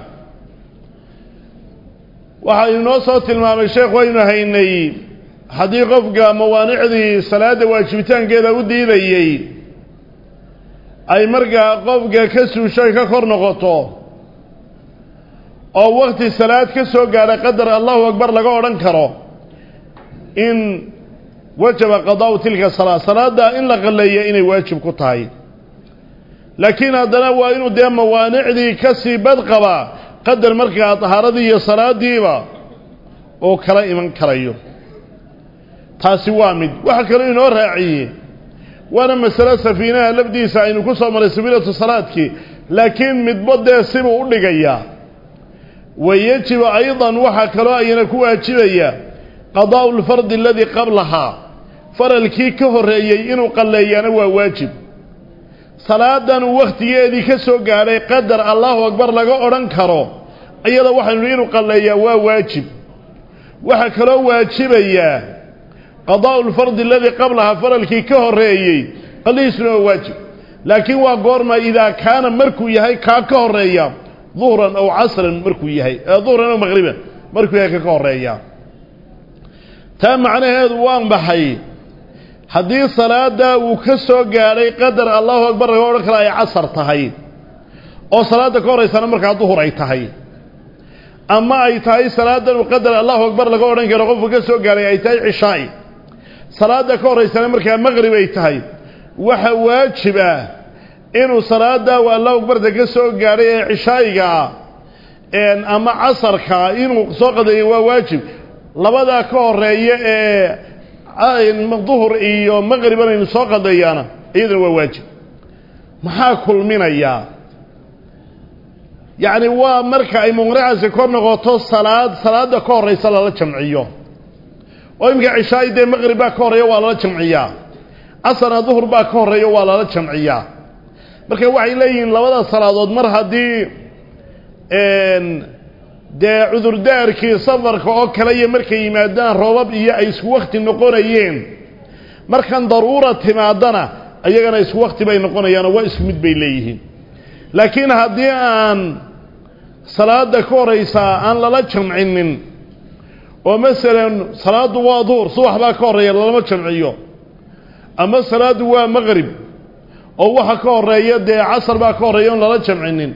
Speaker 1: وحينو صوت المام الشيخ وينو هيني؟ حديق افقى موانع ذي صلاة واجبتان قيدة ودي لي أي اي مرقى كسو شيخ أخر نغطو. أو وقت الصلاة كسو قال قدر الله أكبر لقو رنكرو. إن وجب قضاء تلك الصلاة. صلاة دا إلا غلية إني واجب كتاي لكن هذا هو إنه دي موانع دي كسي بدقبا. قدر المركة أطهار دي صلاة دي وكرا إمن كريو تاسي وامد. وحكري نور هاي وأنا مسألة سفينة لبدي سعين كسا مري سبيلة صلاة كي. لكن مدبود دي سيبو أولي قيا ويجب أيضا وحكرا إنكو أجب قضاء الفرد الذي قبلها. فرالكي كهرهي إنو قليان وواجب صلاة دانو وقتي يدي كسو قالي قدر الله أكبر لغا أرنكرو أيضا وحن لينو قليا وواجب وحكرو واجب إياه قضاء الفرد الذي قبلها فرالكي كهرهي قلي سنو واجب لكن وقورنا إذا كان مركو يهي كهرهي ظهرا أو عصرا مركو يهي ظهرا أو مغربا مركو يهي كهرهي تام معنى هذا وان بحيي oo salaadda ka horraysana markaa duhur ay tahay ama ay tahay salaadan uu qadar allahu akbar laga odhan karo qofku ka soo gaadhay ay tahay cishaa'i salaadda ka horraysana markaa maqrib ay tahay waxa waajib ah inuu salaaddaa uu allahu akbarta ka soo gaadhay ee cishaa'igaa ama casarka inuu soo qadeeyo waa waajib labadaa ka horeeya ee duhur iyo maqriban aynu soo qadeeyaana iyaduna waa waajib. Maxaa kulminayaa yacni waa marka ay muqnacaasi kor noqoto salaad salaadda ka horraysa lala jamciyo. Oo iminka cishaa'i dee maqrib baa ka horreeya waa lala jamciyaa casarna duhur baa ka horreeya waa lala jamciyaa marka waxay leeyihiin labada salaadood mar haddii isku wakti noqonayeen markan daruura timaadana iyagana isku wakti bay noqonayaanoo waa isku mid bay leeyihiin laakiin haddii aan salaada ka horaysaa aan lala jamcinin oo masalan salaaddu waa duhur subax baa ka horreeya lalama jamciyo ama salaaddu waa maqrib oo waxa ka horreeya dee casar baa ka horreeya oon lala jamcinin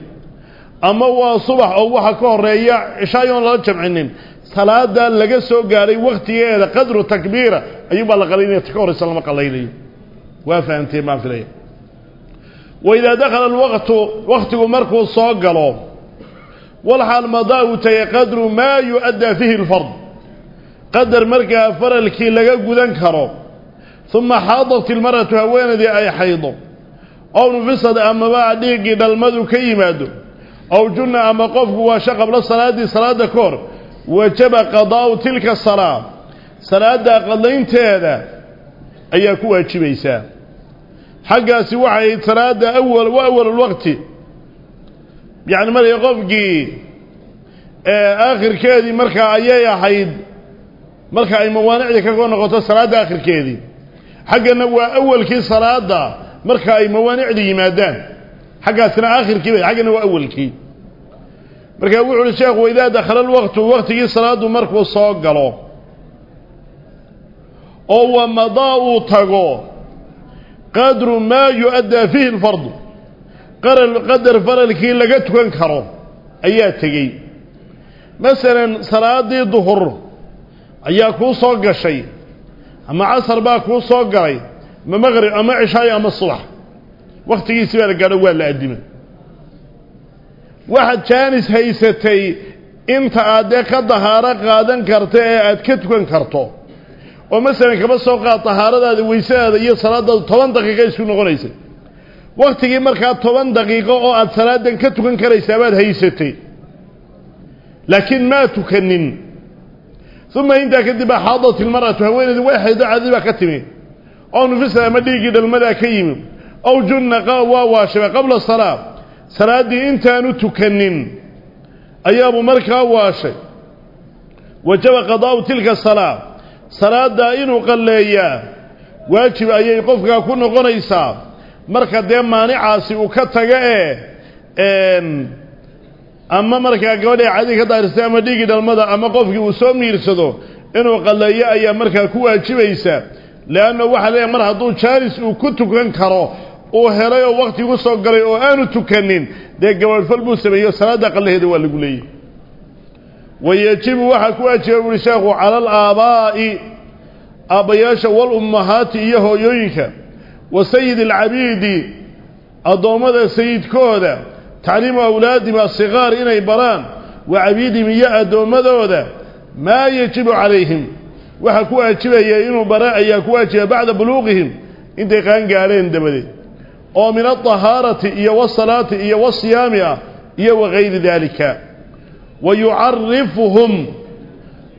Speaker 1: أما هو صبح أو واحد كهرية عشاء يوم الله جمعينين صلاة لقى سوقاري وقتي هذا قدره تكبيرة أيوب الله قليني يتكوري صلى الله عليه وسلم أنت ما في لي وإذا دخل الوقت وقت مركو صاقلو والحال مضاه تي قدر ما يؤدى فيه الفرض قدر مركا فر لكي لقى قدن كهرو ثم حاضت المرأة هوين ذي أي حيضو أو نفسد أما بعد يقيد المدو كي مادو أو جنة أما قف وشق قبل الصلاة دي صلاة كور وجب قضاء تلك الصلاة. صلاة قضين تيدا. أياك واجبيسا حقا سوعي صلاة أول وأول الوقت. يعني مالي قفك آه، آخر كيدي مركا يا حيد. مركا أي موانع لك أقول نغطى صلاة آخر كيدي. حقا نوى أول كي صلاة مركا أي موانع لي مادان. حقا سنة آخر كده حقا نوى أول كده مركا يقول الشيخ وإذا دخل الوقت ووقت جي صلاة مركو صاق له أو مضاء تقو قدر ما يؤدى فيه الفرض. قدر فرل كي لقيتك انكره أياتي مثلا صلاة ظهر. أياكو صاق شيء. أما عصر باكو صاق ما مغرب أما عشاء أما الصلاح jaanis haysatay inta aad dee ka dahaaro qaadan karta ee aad ka tukan karto oo masalan kaba soo qaad dahaaradaada weysadaada iyo salaadaada toban daqiiqo isku noqonaysa wakhtigii markaa toban daqiiqo oo aad salaadan ka tukan karaysaa baad haysatay laakiin maa tukanin uma intaa kadib baa xaadat ilmar'atu haweeneydii way xaydo cadi baa ka timi oo nufisa ama dhiiggii dhalmadaa ka yimi aw junna waa waashabay qabla salaa salaaddii intaanu tukanin ayaabuu markaa waashay wajaba qadaa'u tilka salaa salaaddaa inuu qalleeyaa waajib ayay qofkaa ku noqonaysaa marka dee maanicaasi uu ka taga ee ama markaa gabadhii cadii ka daaristay ama dhiigii dhalmada ama qofkii uu soo miirsado inuu qalleeyo ayaa markaa ku waajibaysa leanna waxaa leeyahay mar hadduu jaalis uu ku tukan karo uu helay oo wakti gu soo galay oo aanu tukanin dee gabadhfal buu sameeyo salaadda qallaheeda waa lagu leeyahy wayajibu waxaa ku waajiba buuhi sheekhu cala alaabaa'i aabbayaasha walummahaati iyo hooyooyinka wa sayidi alcabiidi addoommada sayidkooda tacliimu awlaadihim asikaar inay baraan wa cabiidihim iyo addoommadooda maa yajibu calayhim waxaa ku waajibaya inuu bara ayaa ku waajiba bacda buluuqihim intay qaan gaadheen dabadeed أو من الطهارة إيا والصلاة إيا والصيام إيا وغير ذلك. ويعرفهم.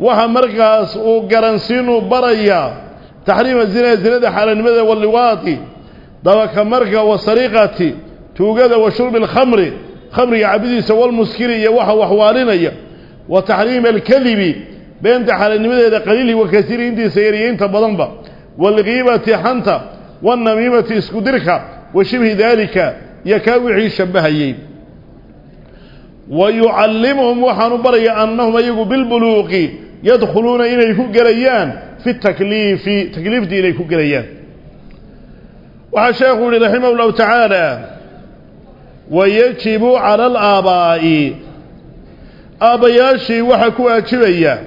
Speaker 1: وها مركز وقرنسين بريا. تحريم الزنا الزنا حال المدى واللواط. دوك مركز وصريقة. توجد وشرب الخمر. خمر يا عبدي سوى المسكين يا وها وحوارنا يا وتحريم الكذب. بين حال المدى قليل وكثير انت سيريين تبضنبا والغيبة حنتا. والنميمة اسكدركا. وشبه ذلك يكاوعي شبهيين ويعلمهم وحن بري أنهم يقوا بالبلوغ يدخلون إليه قريان في التكليف تكليف دي إليه قريان. وعشاقوا لرحمه الله تعالى ويجب على الآباء. أبياشي وحكوا أتبيا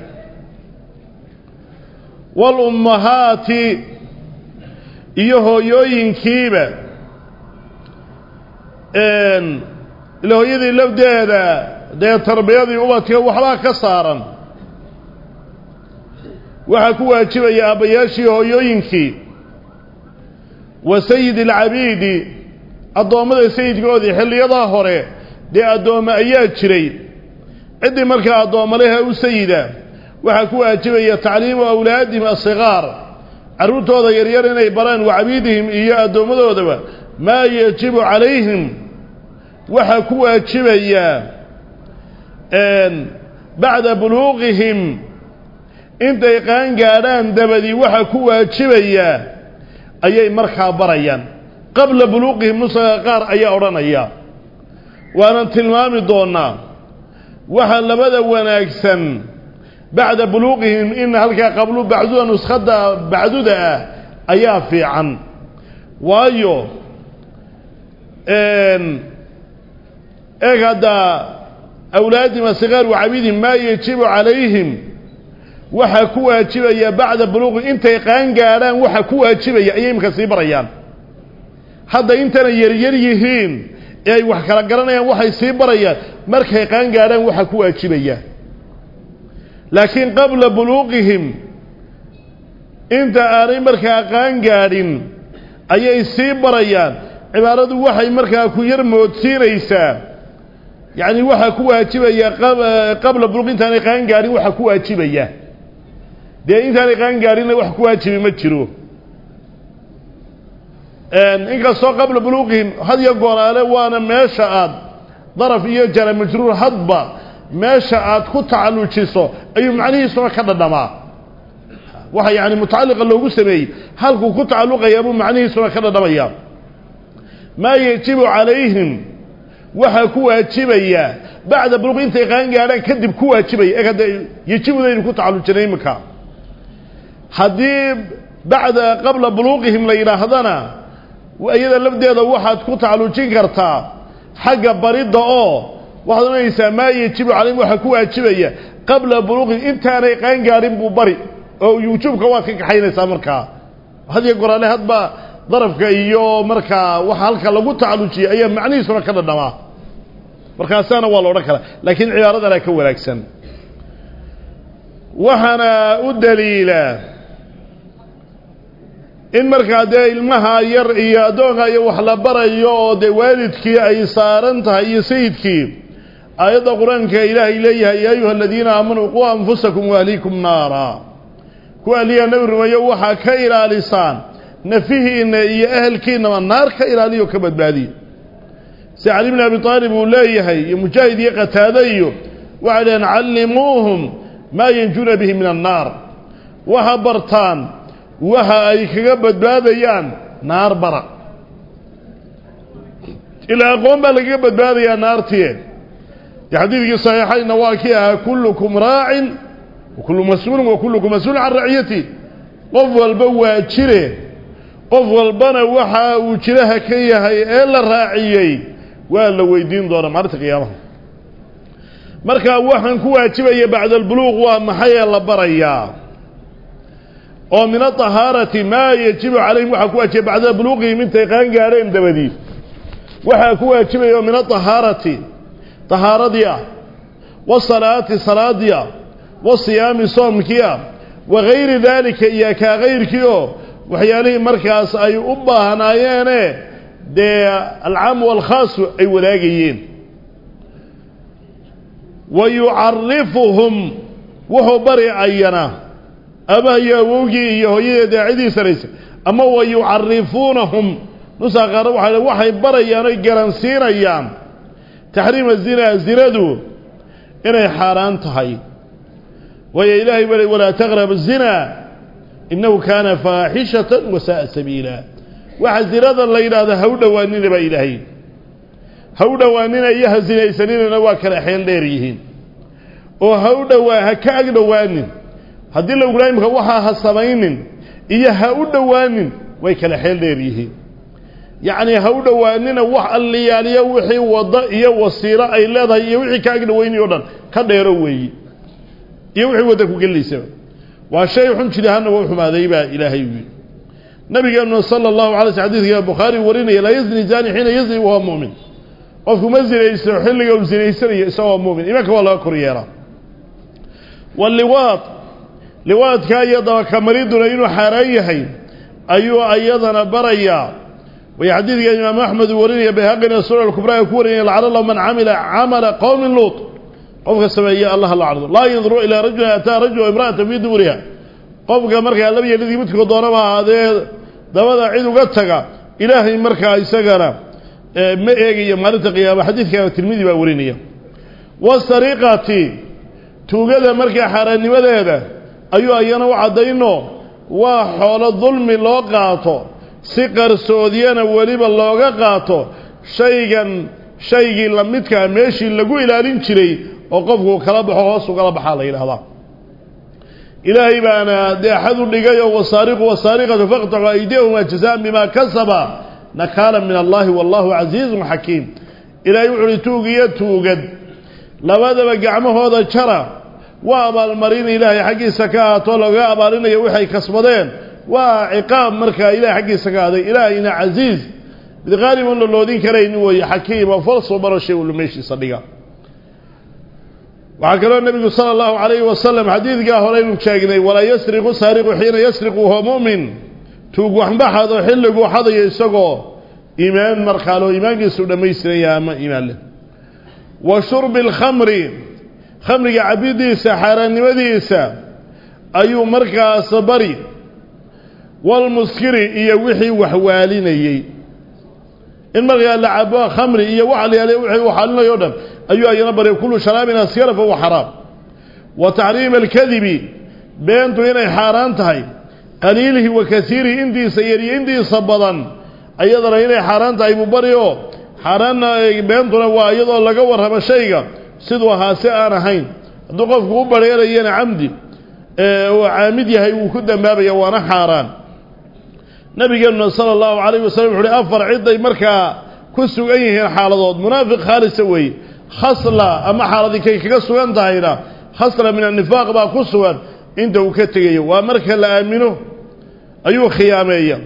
Speaker 1: والأمهات يهو يوين كيبة. Ila hooyadii lafdeeda dee tarbiyadii ubadka waxbaa ka saaran waxaa ku waajibaya aabbayaashii hooyooyinkii wa sayidi alcabiidi addoommada sayidkoodii xilliyadaa hore dee addoommo ayaa jiray ciddii markaa addoommaleha u sayida waxaa ku waajibaya tacliimu awlaadihim asikaar carruurtooda yaryar inay baraan wa cabiidihim iyo addoommadoodaba maa yajibu calayhim waxaa ku waajibaya bacda buluuqihim intay qaan gaadhaan dabadii waxaa ku waajibaya ayay markaa barayaan qabla buluuqihim nusaga qaar ayaa odhanaya waanan tilmaami doonaa waxaa labada wanaagsan bacda buluuqihim in halkaa qablu bacduda nuskhada bacduda ah ayaa fiican waayo إيه اغدا أولاد ما صغار وعبيد ما يجب عليهم. وحا كو واجبيا بعد بلوغ إنت قان غاران وحا كو واجبيا أيام كسي بريان حدا إنت يريري يهين. اي وخ كلا غلانين وحي سيبريا مركه قان غاران وحا كو واجبيا لكن قبل بلوغهم إنت أري مركه قان غارين اي سي بريان عبارته وحي مركه كو يرمود سينيسه yacni waxaa ku waajibaya qabla buluuq intaanay qaan gaadhin waxaa ku waajibaya dee intaanay qaan gaadhinna wax ku waajibi ma jiro inkastoo qabla buluuqihim had iyo goonaale waana meesha aad daraf iyo jara majruur hadba meesha aad ku tacallujiso ayuu macnihiisuna ka dhadhamaa waxa yani mutacalliqa loogu sameeyey halkuu ku tacalluqayaa buu macnihiisuna ka dhadhamaya maa yajibu calayhim waxaa ku waajibaya bacda buluuq intay qaan gaadhaan kadib ku waajibaya eg hadda yejibudaynu ku tacallujinay iminka haddii bacda qabla buluuqihim la yidhaahdana iyada lafdeeda waxaad ku tacallujin kartaa xagga baridda oo waxaad ohanaysaa maa yajibu calayhim waxaa ku waajibaya qabla buluuqihim intaanay qaan gaadhin buu bari oo wujuubka waad ka kaxaynaysaa markaa hadiyo goraale hadba darafka iyo markaa waxa halka lagu tacallujiyay ayaa macnihiisuna ka dhadhamaa مركاسانا والله ركلا لكن عيارتنا كول أكسن وحنا الدليل إن مركادة المها يرئي دوغا يوحل براي يودي والدك أي سارنتها أي سيدك أيضا قرانك إله إليها يا أيها الذين آمنوا قوا أنفسكم وأليكم نارا كواليا نور ويوحا كيرا لسان نفيه إن أهل كينما النار كيرا ليو كبد بعدين تعالي ابن أبي طالب لا يهي مجاهد يقتاديه وعلى أن علموهم ما ينجون به من النار. وها برطان وها أي كقبت باديان نار برا. إلى قوم بلقبت باديان نار تيه. تحديث صحيحين واكيها كلكم راع وكل مسؤول وكلكم مسؤول عن رعيتي قفل بوا تشيره قفل بنا وحا وشيرها كيها إلا راعيه ولا ويدين دار مرت قيامه مركا وحن كواتبية بعد البلوغ ومحيا لبريا ومن الطهارة ما يجب عليهم وحا كواتبية بعد البلوغ من تيقان قارين دبدي وحا كواتبية ومن الطهارة طهارة ديا والصلاة صلاة ديا والصيام صوم كيا وغير ذلك يا كغير كيو وحيالي مركز أي أبا هنايانه دي العام والخاص أي ولاقيين ويعرفهم وهو بري عينا أبا يوجي يهوي داعدي سريس. أما ويعرفونهم. نسق روح الوحي بري يعني أنا جرنسين أيام تحريم الزنا زردو إن حاران تهي. ويا إلهي ولا تغرب الزنا. إنه كان فاحشة وساء سبيلا. Dhowaanin haddii la ogulaa imika waxaa ha samaynin iyo ha u dhowaanin way kala xeel dheer yihiin yacnii ha u dhowaanina wax alliyaaliyo wixii waddo iyo wasiilo ay leedahay iyo wixii ka ag dhowayni o dhan ka dheero weeyi iyo wixii wadda ku geliysaba waa shay xun jiri hana wa xumaaday baa ilaahay yidhi نبي قال صلى الله عليه وسلم حديث البخاري وريني لا يزني زاني حين يزني وهو مؤمن. وفي مزل يسر حين يقول زني يسر يسوى مؤمن. إما يا رب. واللواط لواط كأيضا كمريض لين حريه أيها أيضا بريا. ويحديث يا إمام أحمد وريني بهقنا السورة الكبرى يكورني العرى الله من عمل عمل قوم لوط. قفك السماء الله العرض. لا ينظر إلى رجل أتى رجل وامرأة في دورها. Qofka markaa laba yeelidii midkood doonaba ahaadee dabada cid uga taga ilaahay markaa isagana ma eegayo maalinta qiyaama xadiidka tirmidi baa warinaya wasariqati tuugada markaa xaaraannimadeeda ayuu ayana u caddayno waa xoolo dulmi loo qaato si qarsoodyana weliba looga qaato shaygan shaygii lamidkaa meeshii lagu ilaalin jiray oo qofku kala baxo hoos ugala baxaa la yidhahdaa إلهي بأنا دي أحد لقيا وصارق وصارقة فقط قائدهما جزاء بما كسبا نكالا من الله والله عزيز حكيم. إلهي وعلي توقية توقد. بقى بقعمه هذا الشرع. وابا المرين إلهي حقي سكاة طلق وابا لنا يوحي كسبدين. وعقاب مركا إلهي حقي إلى إلهي عزيز. بذغالي من الله دين كرين وحكيم وفرص وبرشي ولميشي صديقا. وعكر النبي صلى الله عليه وسلم حديث جاه ولين شاجني ولا يسرق سارق حين يسرق هو مؤمن. توجو حب هذا حلقو هذا يسقو. إيمان مرخاله إيمان يسود ما يسرى يا ما إيمان وشرب الخمر. خمر عبيدي سحرا وديسا أيو مركا صبري. والمسكري يوحي وحوالين يي إن مغيال لعبا خمري يوحي وحالنا يودب ayana baray kullu sharaabin askara fahuwa xaraam wa taxriima alkadibi beentu inay xaaraan tahay qaliilihi wa kasiirihi intiisa yar iyo intiisa badan ayadana inay xaaraan tahay buu bari oo xaaraanna beentuna waa iyadoo laga warramo shayga siduu ahaa si aan ahayn hadduu qofku u bareerayana camdi uu caamid yahay wuu ku dambaabaya waana xaaraan nabigeenuna sala allahu calayh wasalam ku sugan inta uu ka tegayo waa marka la aamino ayuu khiyaameeya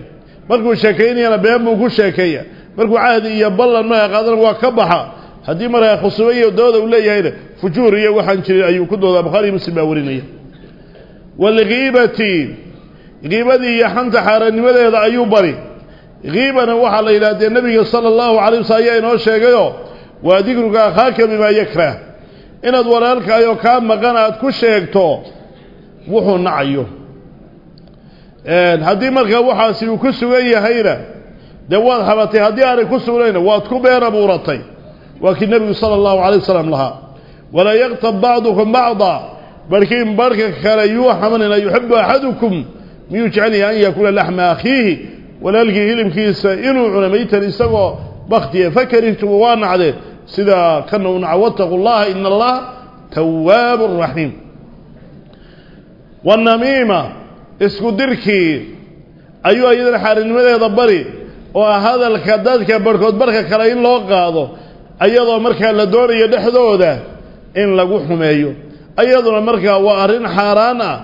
Speaker 1: markuu sheekaynayana been buu ku sheekeeya markuu cahdi iyo ballan maga qaadana waa ka baxa haddii markaa khusuba iyo dooda uu leeyahayna fujuur iyo waxaan jirin ayuu ku doodaa bukhaariy muslim baa warinaya walkiibati kiibadii iyo xanta xaaraannimadeeda ayuu bari kiibana waxaa la yidhaha dee nebiga sala allahu calay waslm ayaa inoo sheegayo yakrah inaad walaalkaayoo kaa maqan aad ku sheegto wuxuu nacayo haddii markaa waxaasi uu ku sugan yahayna dee waad habatay haddii aanay ku sugnayna waad ku been abuuratay waa kii nebigu sala allahu calay wasalam lahaa walaa yaktab bacdukum bacda barhkiin barhka kale yuu xamanina yuxibu axadukum miyuu jecel yahay an yaakula laxma akhiihi walaalkii hilibkiisa inuu cuno maytan isagoo baktiya fakarihtum waa nacdeen isku dirkii ayuu iyadana xaarinimadeeda bari oo ah hadalka dadka barhkood barhka kale in loo qaado ayadoo markaa la doonayo dhexdooda in lagu xumeeyo ayaduna markaa waa arrin xaaraan ah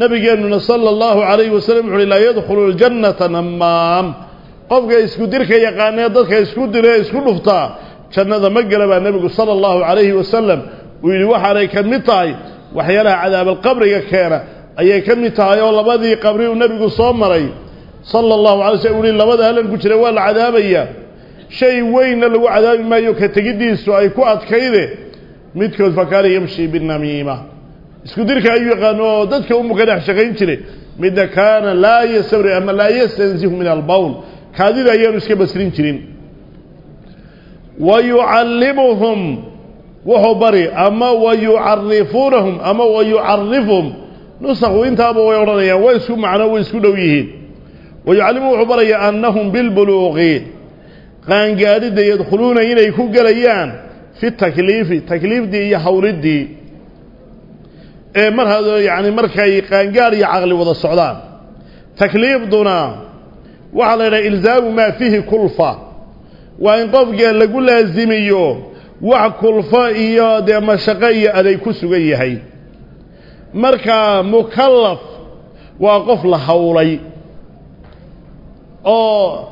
Speaker 1: nabigeennuna sala allahu calayhi wasalam wuxu uhi laa yadkhulu ljannata namaam qofka isku dirka yaqaanee dadka isku dira isku dhuftaa جنده ما قلبا النبي صلى الله عليه وسلم. ويروح عليك متاي وحيلها عذاب القبر يكينا. أي كم متاي والله بذي قبري والنبي صامر أي صلى الله عليه وسلم. يقول الله بذي هل نكتر والعذاب إياه شيء وين اللي هو عذاب ما يكتقدين سواء كوات كيده. متكو الفكار يمشي بالنميمة. اسكدرك أيها قانو دادك أمك نحشقين تلي مدى كان لا يسبر أما لا يستنزه من البول. كاذي ذا يانو اسكي بسرين تلين ويعلمهم. وهو بري. أما ويعرفونهم. أما ويعرفهم. نسخ انت أبو ويورانيا ويسكوا معنا ويسكوا نويه. ويعلموا عبري أنهم بالبلوغ قان قادد يدخلون إلى يكون قليان في التكليف. تكليف دي يحورد دي إيه مر هذا؟ يعني مر كي قان قاد يعقل وضع السعودان. تكليف دونا. وعلى إلزام ما فيه كلفة. Iyo dee mashaqo iyo aday ku sugan yahay marka mukallaf waa qof la hawlay oo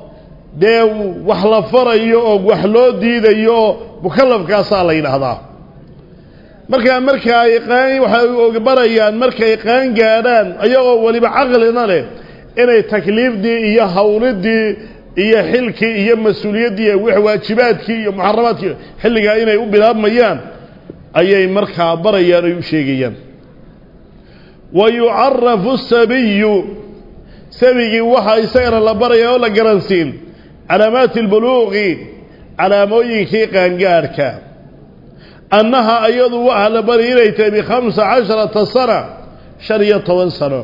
Speaker 1: dee wax la farayo oo wax loo diidayo mukallafkaasaa la yidhaahdaa markaa marka ay qaan waxay barayaan markay qaan gaadhaan ayagoo weliba caqlina leh inay takliifdii iyo hawlidii iyo xilkii iyo mas-uuliyaddii waajibaadkii iyo muxaramaadkii xilligaa inay u bilaabmayaan ayay markaa barayaan ay u sheegayaan wa yucarafu sabiyu sabigii waxaa isagana la baraya oo la garansiin calaamaati albuluuqi calaamooyinkii qaangaadhka annaha iyadu waxaa la bari inay tahay bikhamsa casharata sana shan toban sano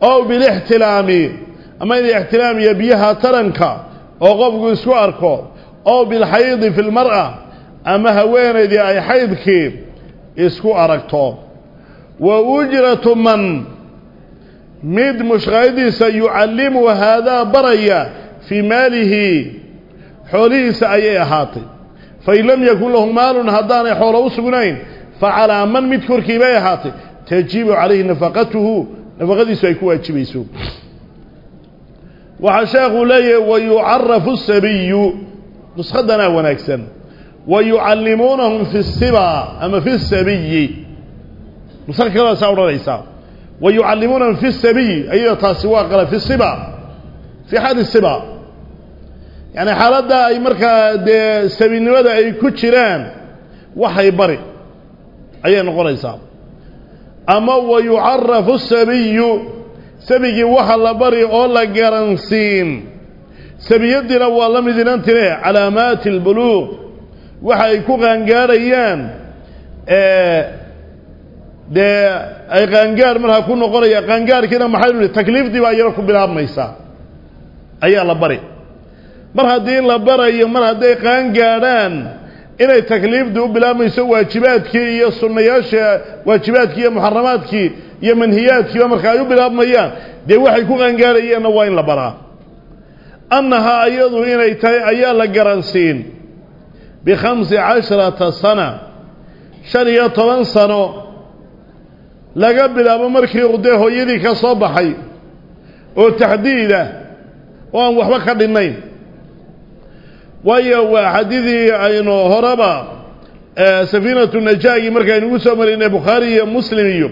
Speaker 1: ow bilixtilaami أما إذا احتلام يبيها ترنكا أو قفق سواركو أو بالحيض في المرأة أما هوين إذا أي حيضك سواركتو ووجرة من ميد مشغيدي سيعلم هذا بريا في ماله حوليس أيها هاتي. فإن لم يكن له مال هدان حوله سبنين فعلى من ميد كوركي بيها هاتي. تجيب عليه نفقته نفقتي سيكون أجيبه سبنين وعشاق لي ويعرف السبي. نسخدنا ونكسن. ويعلمونهم في السبا أما في السبي. نسخ كذا سورة ليسا ويعلمونهم في السبي. أي تاسواق في السبا. في حد السبا. يعني حالات دا أي مركة سبي نوادا أي كتشيران. وحي بري. أي نقول ليسا أما ويعرف السبي. سبيجي وها الله بري أولا جرانسين سبيدنا والله مدينة تريه علامات البلوغ. وها يكون غنجار أيام آه، ده أي غنجار مرها كونه قرية غنجار كده محلول تكليف دي ويركب بالعب ميسا. أي الله بري. مرها دين الله بري. مرها دي غنجاران إنه التكليف دو بلا ما يسوى واجباتك يا صنياشة كي يا كي يا كي يا مركاجو بلا ما يا. دي واحد يكون أنقال إيا نوائن لبرا؟ أنها أيضو إنه يتأيى لقرنسين بخمس عشرة سنة. شريا طوانسانو لقبل أبو مركي غديه يدي كصبحي وتحديده. وأن وحبك الدنين iyo muslim iyo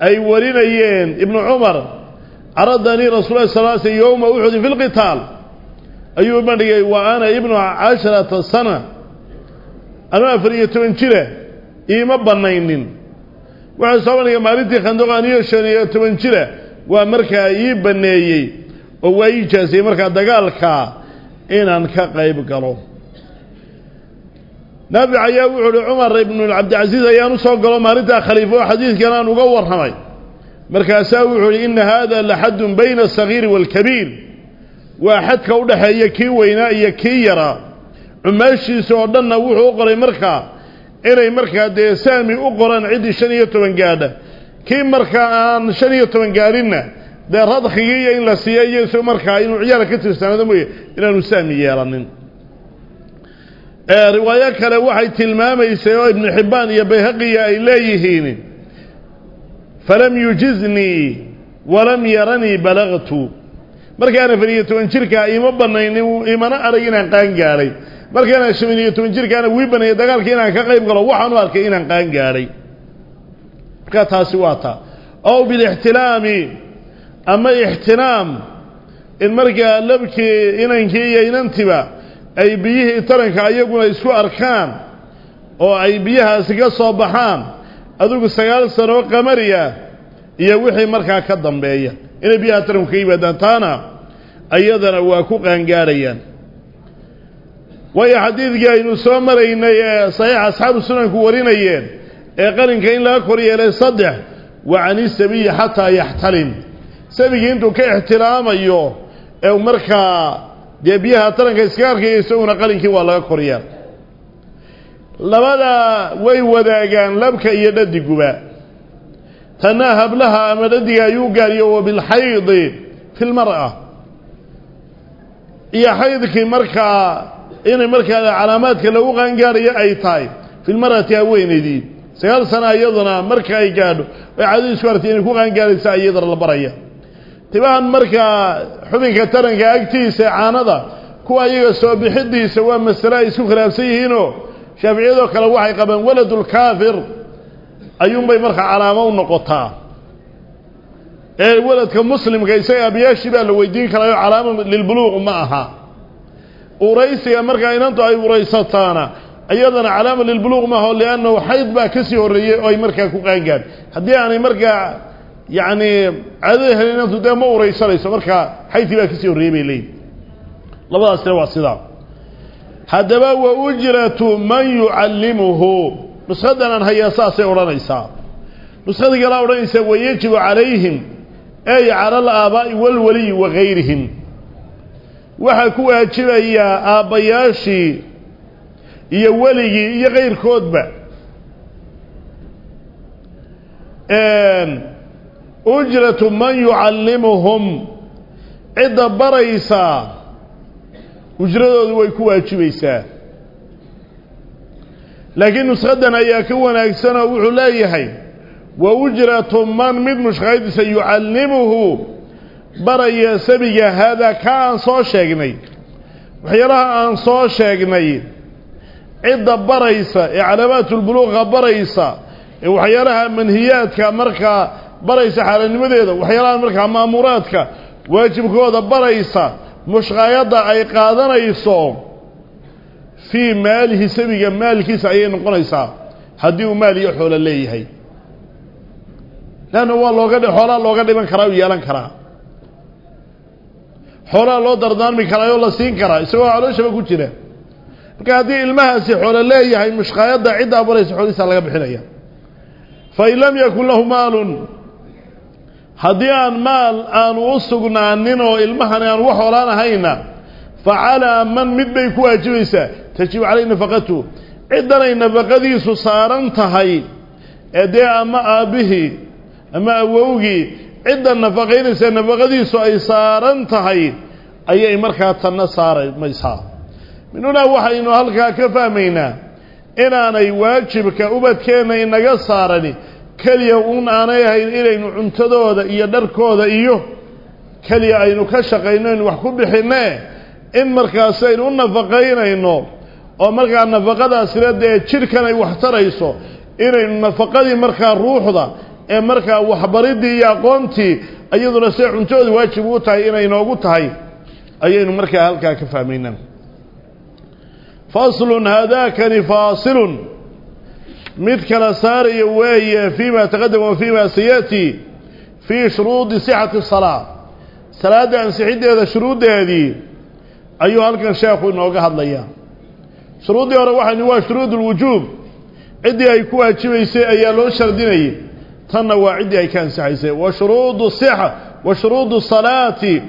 Speaker 1: ay warinayeen ibnu cumar caradanii rasul lah sal sl yowma uxudin fi lqitaal ayuu bandhigay wa ana ibnu casharata sana anuu afar iyo toban jira iima banaynin waxaa soo bandhigay maalintii khandoq aniyo shan iyo toban jira waa markaa ii banneeyey oo waa ii ijaasiyey markaa dagaalkaa إن أنك قيب قلو نبي عمر لعمر بن العبد العزيز أيانو صوت قلو مارد خليفة حديث كان نقور همي مركا ساوه لإن هذا لحد بين الصغير والكبير. واحد كودح يكي وإناء يكي يرى. عماشي سعودان نووح أقري مركا. إلي مركا دي سامي أقران عيد شنية من قادة كي مركا عن شنية من قادة ده رضخيه إن لسيه يسو مركاه إنو عيالة كتر استانه دموية إنو نساميه لنن رواياك لوحي تلمام يسيو ابن حبان يبهقي إليهين فلم يجزني ولم يرني بلغتو مركا أنا فريتو أن شركا إيما بنين إيما نأرقين عن قان قاري مركا أنا شمينيتو أن شركا أنا ويبني دقال كينا كقيم قلو وحن واركين عن قان قاري قاتها سواتها أو بالاحتلامي inankii iyo inantiba ay biyihii taranka ayaguna isku arkaan oo ay biyahaasi ka soo baxaan adigu sagaal sanoo qamariya iyo wixii markaa ka dambeeya inay biyaha taranku ka yimaadaan taana ayadana waa ku qaangaadhayaan waayo xadiidkii aynu soo maraynay ee saxiix asxaabu sunanku warinayeen ee qarinka in laga kor yeelay saddex wa cani sabiyi xataa yaxtalim تبيين دو كاحترام أيوه أو مركا ديبيها ترنك اسكارك يسونا كي والله كوريا لماذا وي وداقان لمك يددقوا با تناهب لها امددها يوغار يو بالحيض في المرأة يا حيضك مركا إن مركا علاماتك لو غانقار يا اي تاي في المرأة يا تهوين دي سيال سنة يضنا مركا يقادو وعادي سوارتين كو غانقار يسا يضر البرايا xubinka taranka agtiisa caanada kuwa iyaga soo bixidiisa waa masale ay isku khilaafsan yihiinoo shaaficiyadoo kale waxay qabeen waladulkaafir ayuunbay markaa calaamo u noqotaa ee waladka muslimka isaga abiyaashii baa la weydiin karaayo calaamo lilbuluuq ma aha uraysiga markaa inantu ay uraysataana iyadana calaama lilbuluuq maaho liannahu xayd baa ka sii horreeyey oo ay markaa ku qaangaan haddii aanay markaa يعني عذره هلينا تدام موري صلى سمركا حيث لا كسي الريبي لي. لبدا سيروا سيدا هذا هو أجرة من يعلمه. نسخدنا هيا ساسي ورانيسا نسخدك الله ورانيسا ويجب عليهم. أي على الآباء والولي وغيرهم. وحكوا أجب يا آباياشي يا ولي يا غير كودبة. أجرة من يعلمهم. عدى بريسا. أجرة ويكوها تشويسا. لكن نسخدنا إياكونا إكسانا وعلايهي وأجرة من من مشغيد سيعلمه. بري سبيا هذا كان صوشيقني وحيرها أن صوشيقني عدى بريسا. إعلامات البلوغة بريسا. من هيات كامركا baraysa ee waxyaalaha manhiyaadka markaa baraysa xaalanimadeeda waxyaalaha markaa maamuraadka waajibkooda baraysa mushqaayadda ay qaadanayso fii maalihi sabiga maalkiisa ayay noqonaysaa haddii uu maal iyo xoolo leeyahay leanna waa looga xoolaa looga dhiban karaa u yeelan karaa xoolaa loo dardaarmi karaa oo la siin karaa isagoo calooshaba ku jira marka haddii ilmahaasi xoolo leeyahay mushqaayadda ciddaa baraysa xoolihiisa laga bixinaya fain lam yakun lahu maalun u sugnaanin oo ilmahani aan wax hoolaan ahayna fa calaa man mid bay ku waajibaysaa tajibu caleyh nafaqatuhu ciddanay nafaqadiisu saaran tahay ee dee ama aabbihii ama awowgii cidda nafaqaynaysa nafaqadiisu ay saaran tahay ayay markaa tanna saaramaysaa minunaa waxaynu halkaa ka fahmaynaa inaanay waajibka ubadkeenna inaga saarani inaynu cuntadooda iyo dharkooda iyo keliya aynu ka shaqayno aynu wax ku bixinee in markaasi aynu u nafaqaynayno oo markaa nafaqadaasina dee jidhkan ay wax tarayso inaynu nafaqadii markaa ruuxda ee markaa waxbaridii iyo aqoontii iyaduna siday cuntadooda waajib ugu tahay inay noogu tahay ayaynu markaa halkaa ka fahmaynaa faslun haadaakani faasilun مثل كلا سار فيما تقدم وفيما سيأتي في شروط صحة الصلاة. صلاة عن سعيد هذا شروط هذه. أيها الكل شيخ نوقع هذا يا شروط يا رواح نوا شروط الوجوب. عدي أيكوا كم يسأ يا لون شرديني تنوع عدي أي كان سعي سعيد وشروط الصحة وشروط الصلاة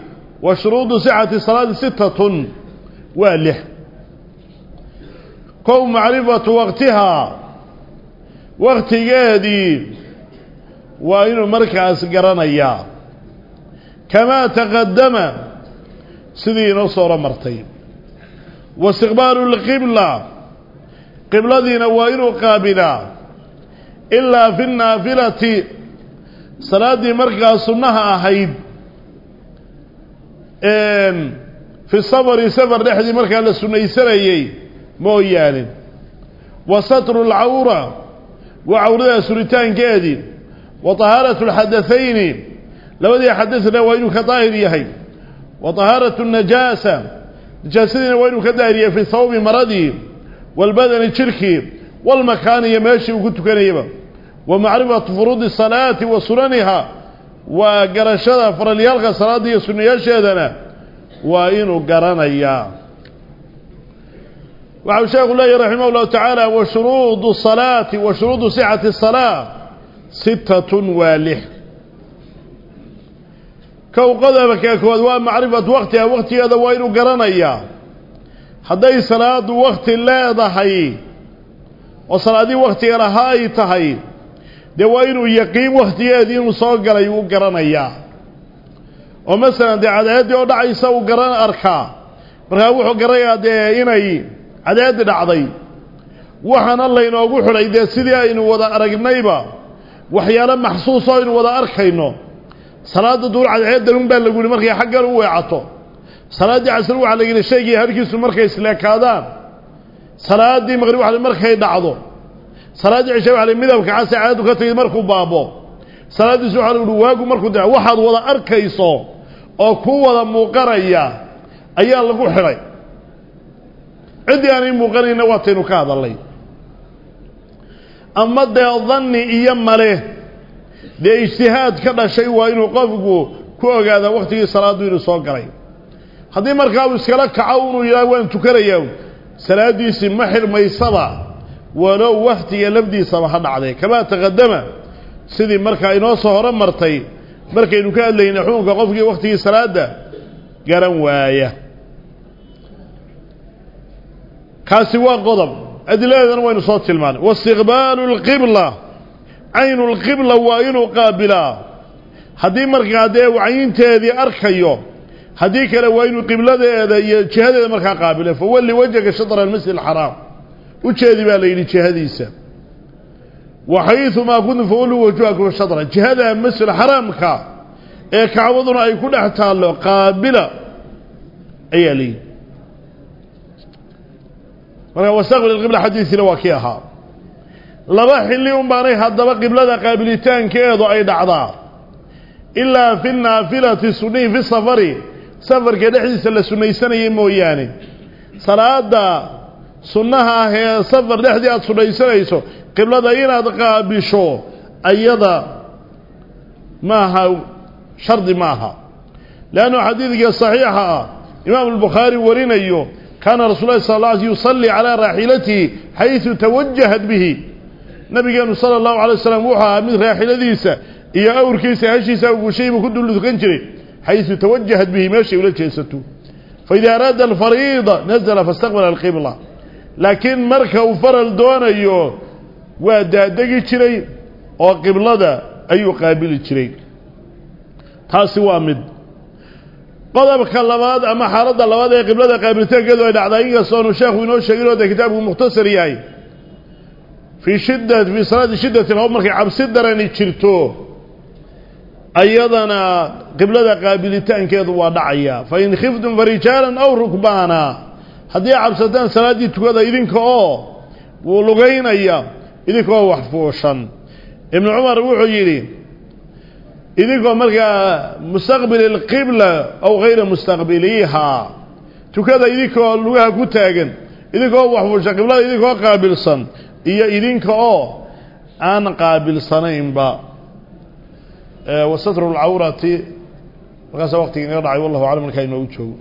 Speaker 1: وشروط صحة الصلاة ستة. واله قوم معرفة وقتها. وقتي جادي وإنه مركز قرنيا كما تقدم سدين صور مرتين واستقبال القبلة قبلة دين وإنه قابلة إلا في النافلة صلاة مركز سنها أحيب إن في الصبر سفر لحد مركز السنة يسرعي مويان وسطر العورة وعورده سرطان كادين وطهارة الحدثين. لو ذي حدثنا وينك طاهر يهي وطهارة النجاسة. جسدنا وينك داهر في ثوب مرضي. والبدن الشركي والمكان يماشي وقلت كريبا ومعرفة فروض الصلاة وسننها وقرشها فرليالغة صلاة يسنية شهدنا قرانا اياه. وعشاق الله رحمه الله تعالى وشروط الصلاة وشروط سعة الصلاة ستة واله كو قدبك كو معرفة وقتها وقت هذا وين قرنيا حدي صلاة وقت لا ضحي. وصلاة وقت رهاي تحي دي وين يقيم وقت يدين صوق لي وقرنيا ومثلا دي عدد يدعي صوق لي أركا. برغاوح قرنيا دي إنا cadeeddi dhacday waxaana laynoogu xidhay dee sidii aynu wada aragnayba waxyaalo maxsuus oo aynu wada arkayno salaada duur cadceeddan un baa lagu yihi markay xaggan u weecato salaaddii casr waxaa la yidhi shaygii harkiisu markay isleekaadaan salaaddii maqrib waxa markay dhacdo salaaddii cisha waxa la midabka case caadadu ka tegid markuu baabo salaaddiisu waxa la yihi waagu markuu waxaad wada arkayso oo ku wada muuqanaya ayaa lagu xidhay ciddii aanay muuqanayna waataynu ka hadalnay ama dee danni iyo male dee ijtihaad ka dhashay waa inuu qofku ku ogaadaa waktigii salaaddu inuu soo galay haddii markaa uu iskala kaco inuu yidhaha waan tukanayaa salaaddiisii ma xirmaysaba walow waktiga lafdiisaba ha dhacday kamaa taqadama sidii markaa inoo soo horo martay markaynu ka hadlaynay xukunka qofkii waktigii salaadda garan waaya كاسي وقضب أدلاذا وين صوت المال واستقبال القبلة. عين القبلة وين قابلة. هذه مركة هذه وعين تهذي أركة يوم هذه وين قبلة هذه جهد هذه مركة قابلة. فهو اللي وجهك الشطر المسل الحرام. وشهادة ما ليلي جهد يسام وحيث ما كنت فقوله وجهك الشطر شهادة المسل الحرام كا إيه كعوضنا يكون أحتال قابلة. إيه ليه مره وساقل القبلة حديثي لواكيها لباح اللي انباني هدبا قبلة قابلتان كيدو اي دعضا إلا في النافلة السنية في السفر سفر كده حديث اللي سنية سنة يمو يعني صلاة دا سنة هي سفر ده حديث سنية سنة يسو قبلة اينا دقابشو أيضا ماها شرد ماها لأنه حديثك صحيحة إمام البخاري ورين أيوه كان رسول الله صلى الله عليه وسلم يصلي على راحلته حيث توجهت به. نبي قال صلى الله عليه وسلم وحى من راحل ذيسة إيا أور كيسة هشيسة وشيب كده اللي ذكنجري حيث توجهت به ماشي ولا جيسته فإذا أراد الفريضة نزل فاستقبل القبلة. لكن مركة وفر الدوان أيوه ودادك الشرين وقبلة أيو قابل الشرين تاسي وامد. Xaaladda labaad ee qiblada qaabilitaankeedu ay dhacdaa inkastoonu sheekhu inoo sheegin oo dee kitaabku mukhtasar yahay fii shidda fii salaati shiddati lhawb markay cabsi darani jirto ayadana qiblada qaabilitaankeedu waa dhacaya fain khiftum farijaalan aw rukbaana haddii cabsataan salaaddii tukada idinka oo wuu lugaynaya idinka oo wax fuushan ibnu cumar wuxuu yidhi mustaqbili alqibla aw hayra mustaqbiliiha tukada idinkoo lugaha ku taagan idinkaoo wax fuushan qiblada idinkoo qaabilsan iyo idinka oo aan qaabilsanaynba wa satru lcawrati markaasaa waqtiga inaga dhacay wallahu aclam markaa inoogu joogo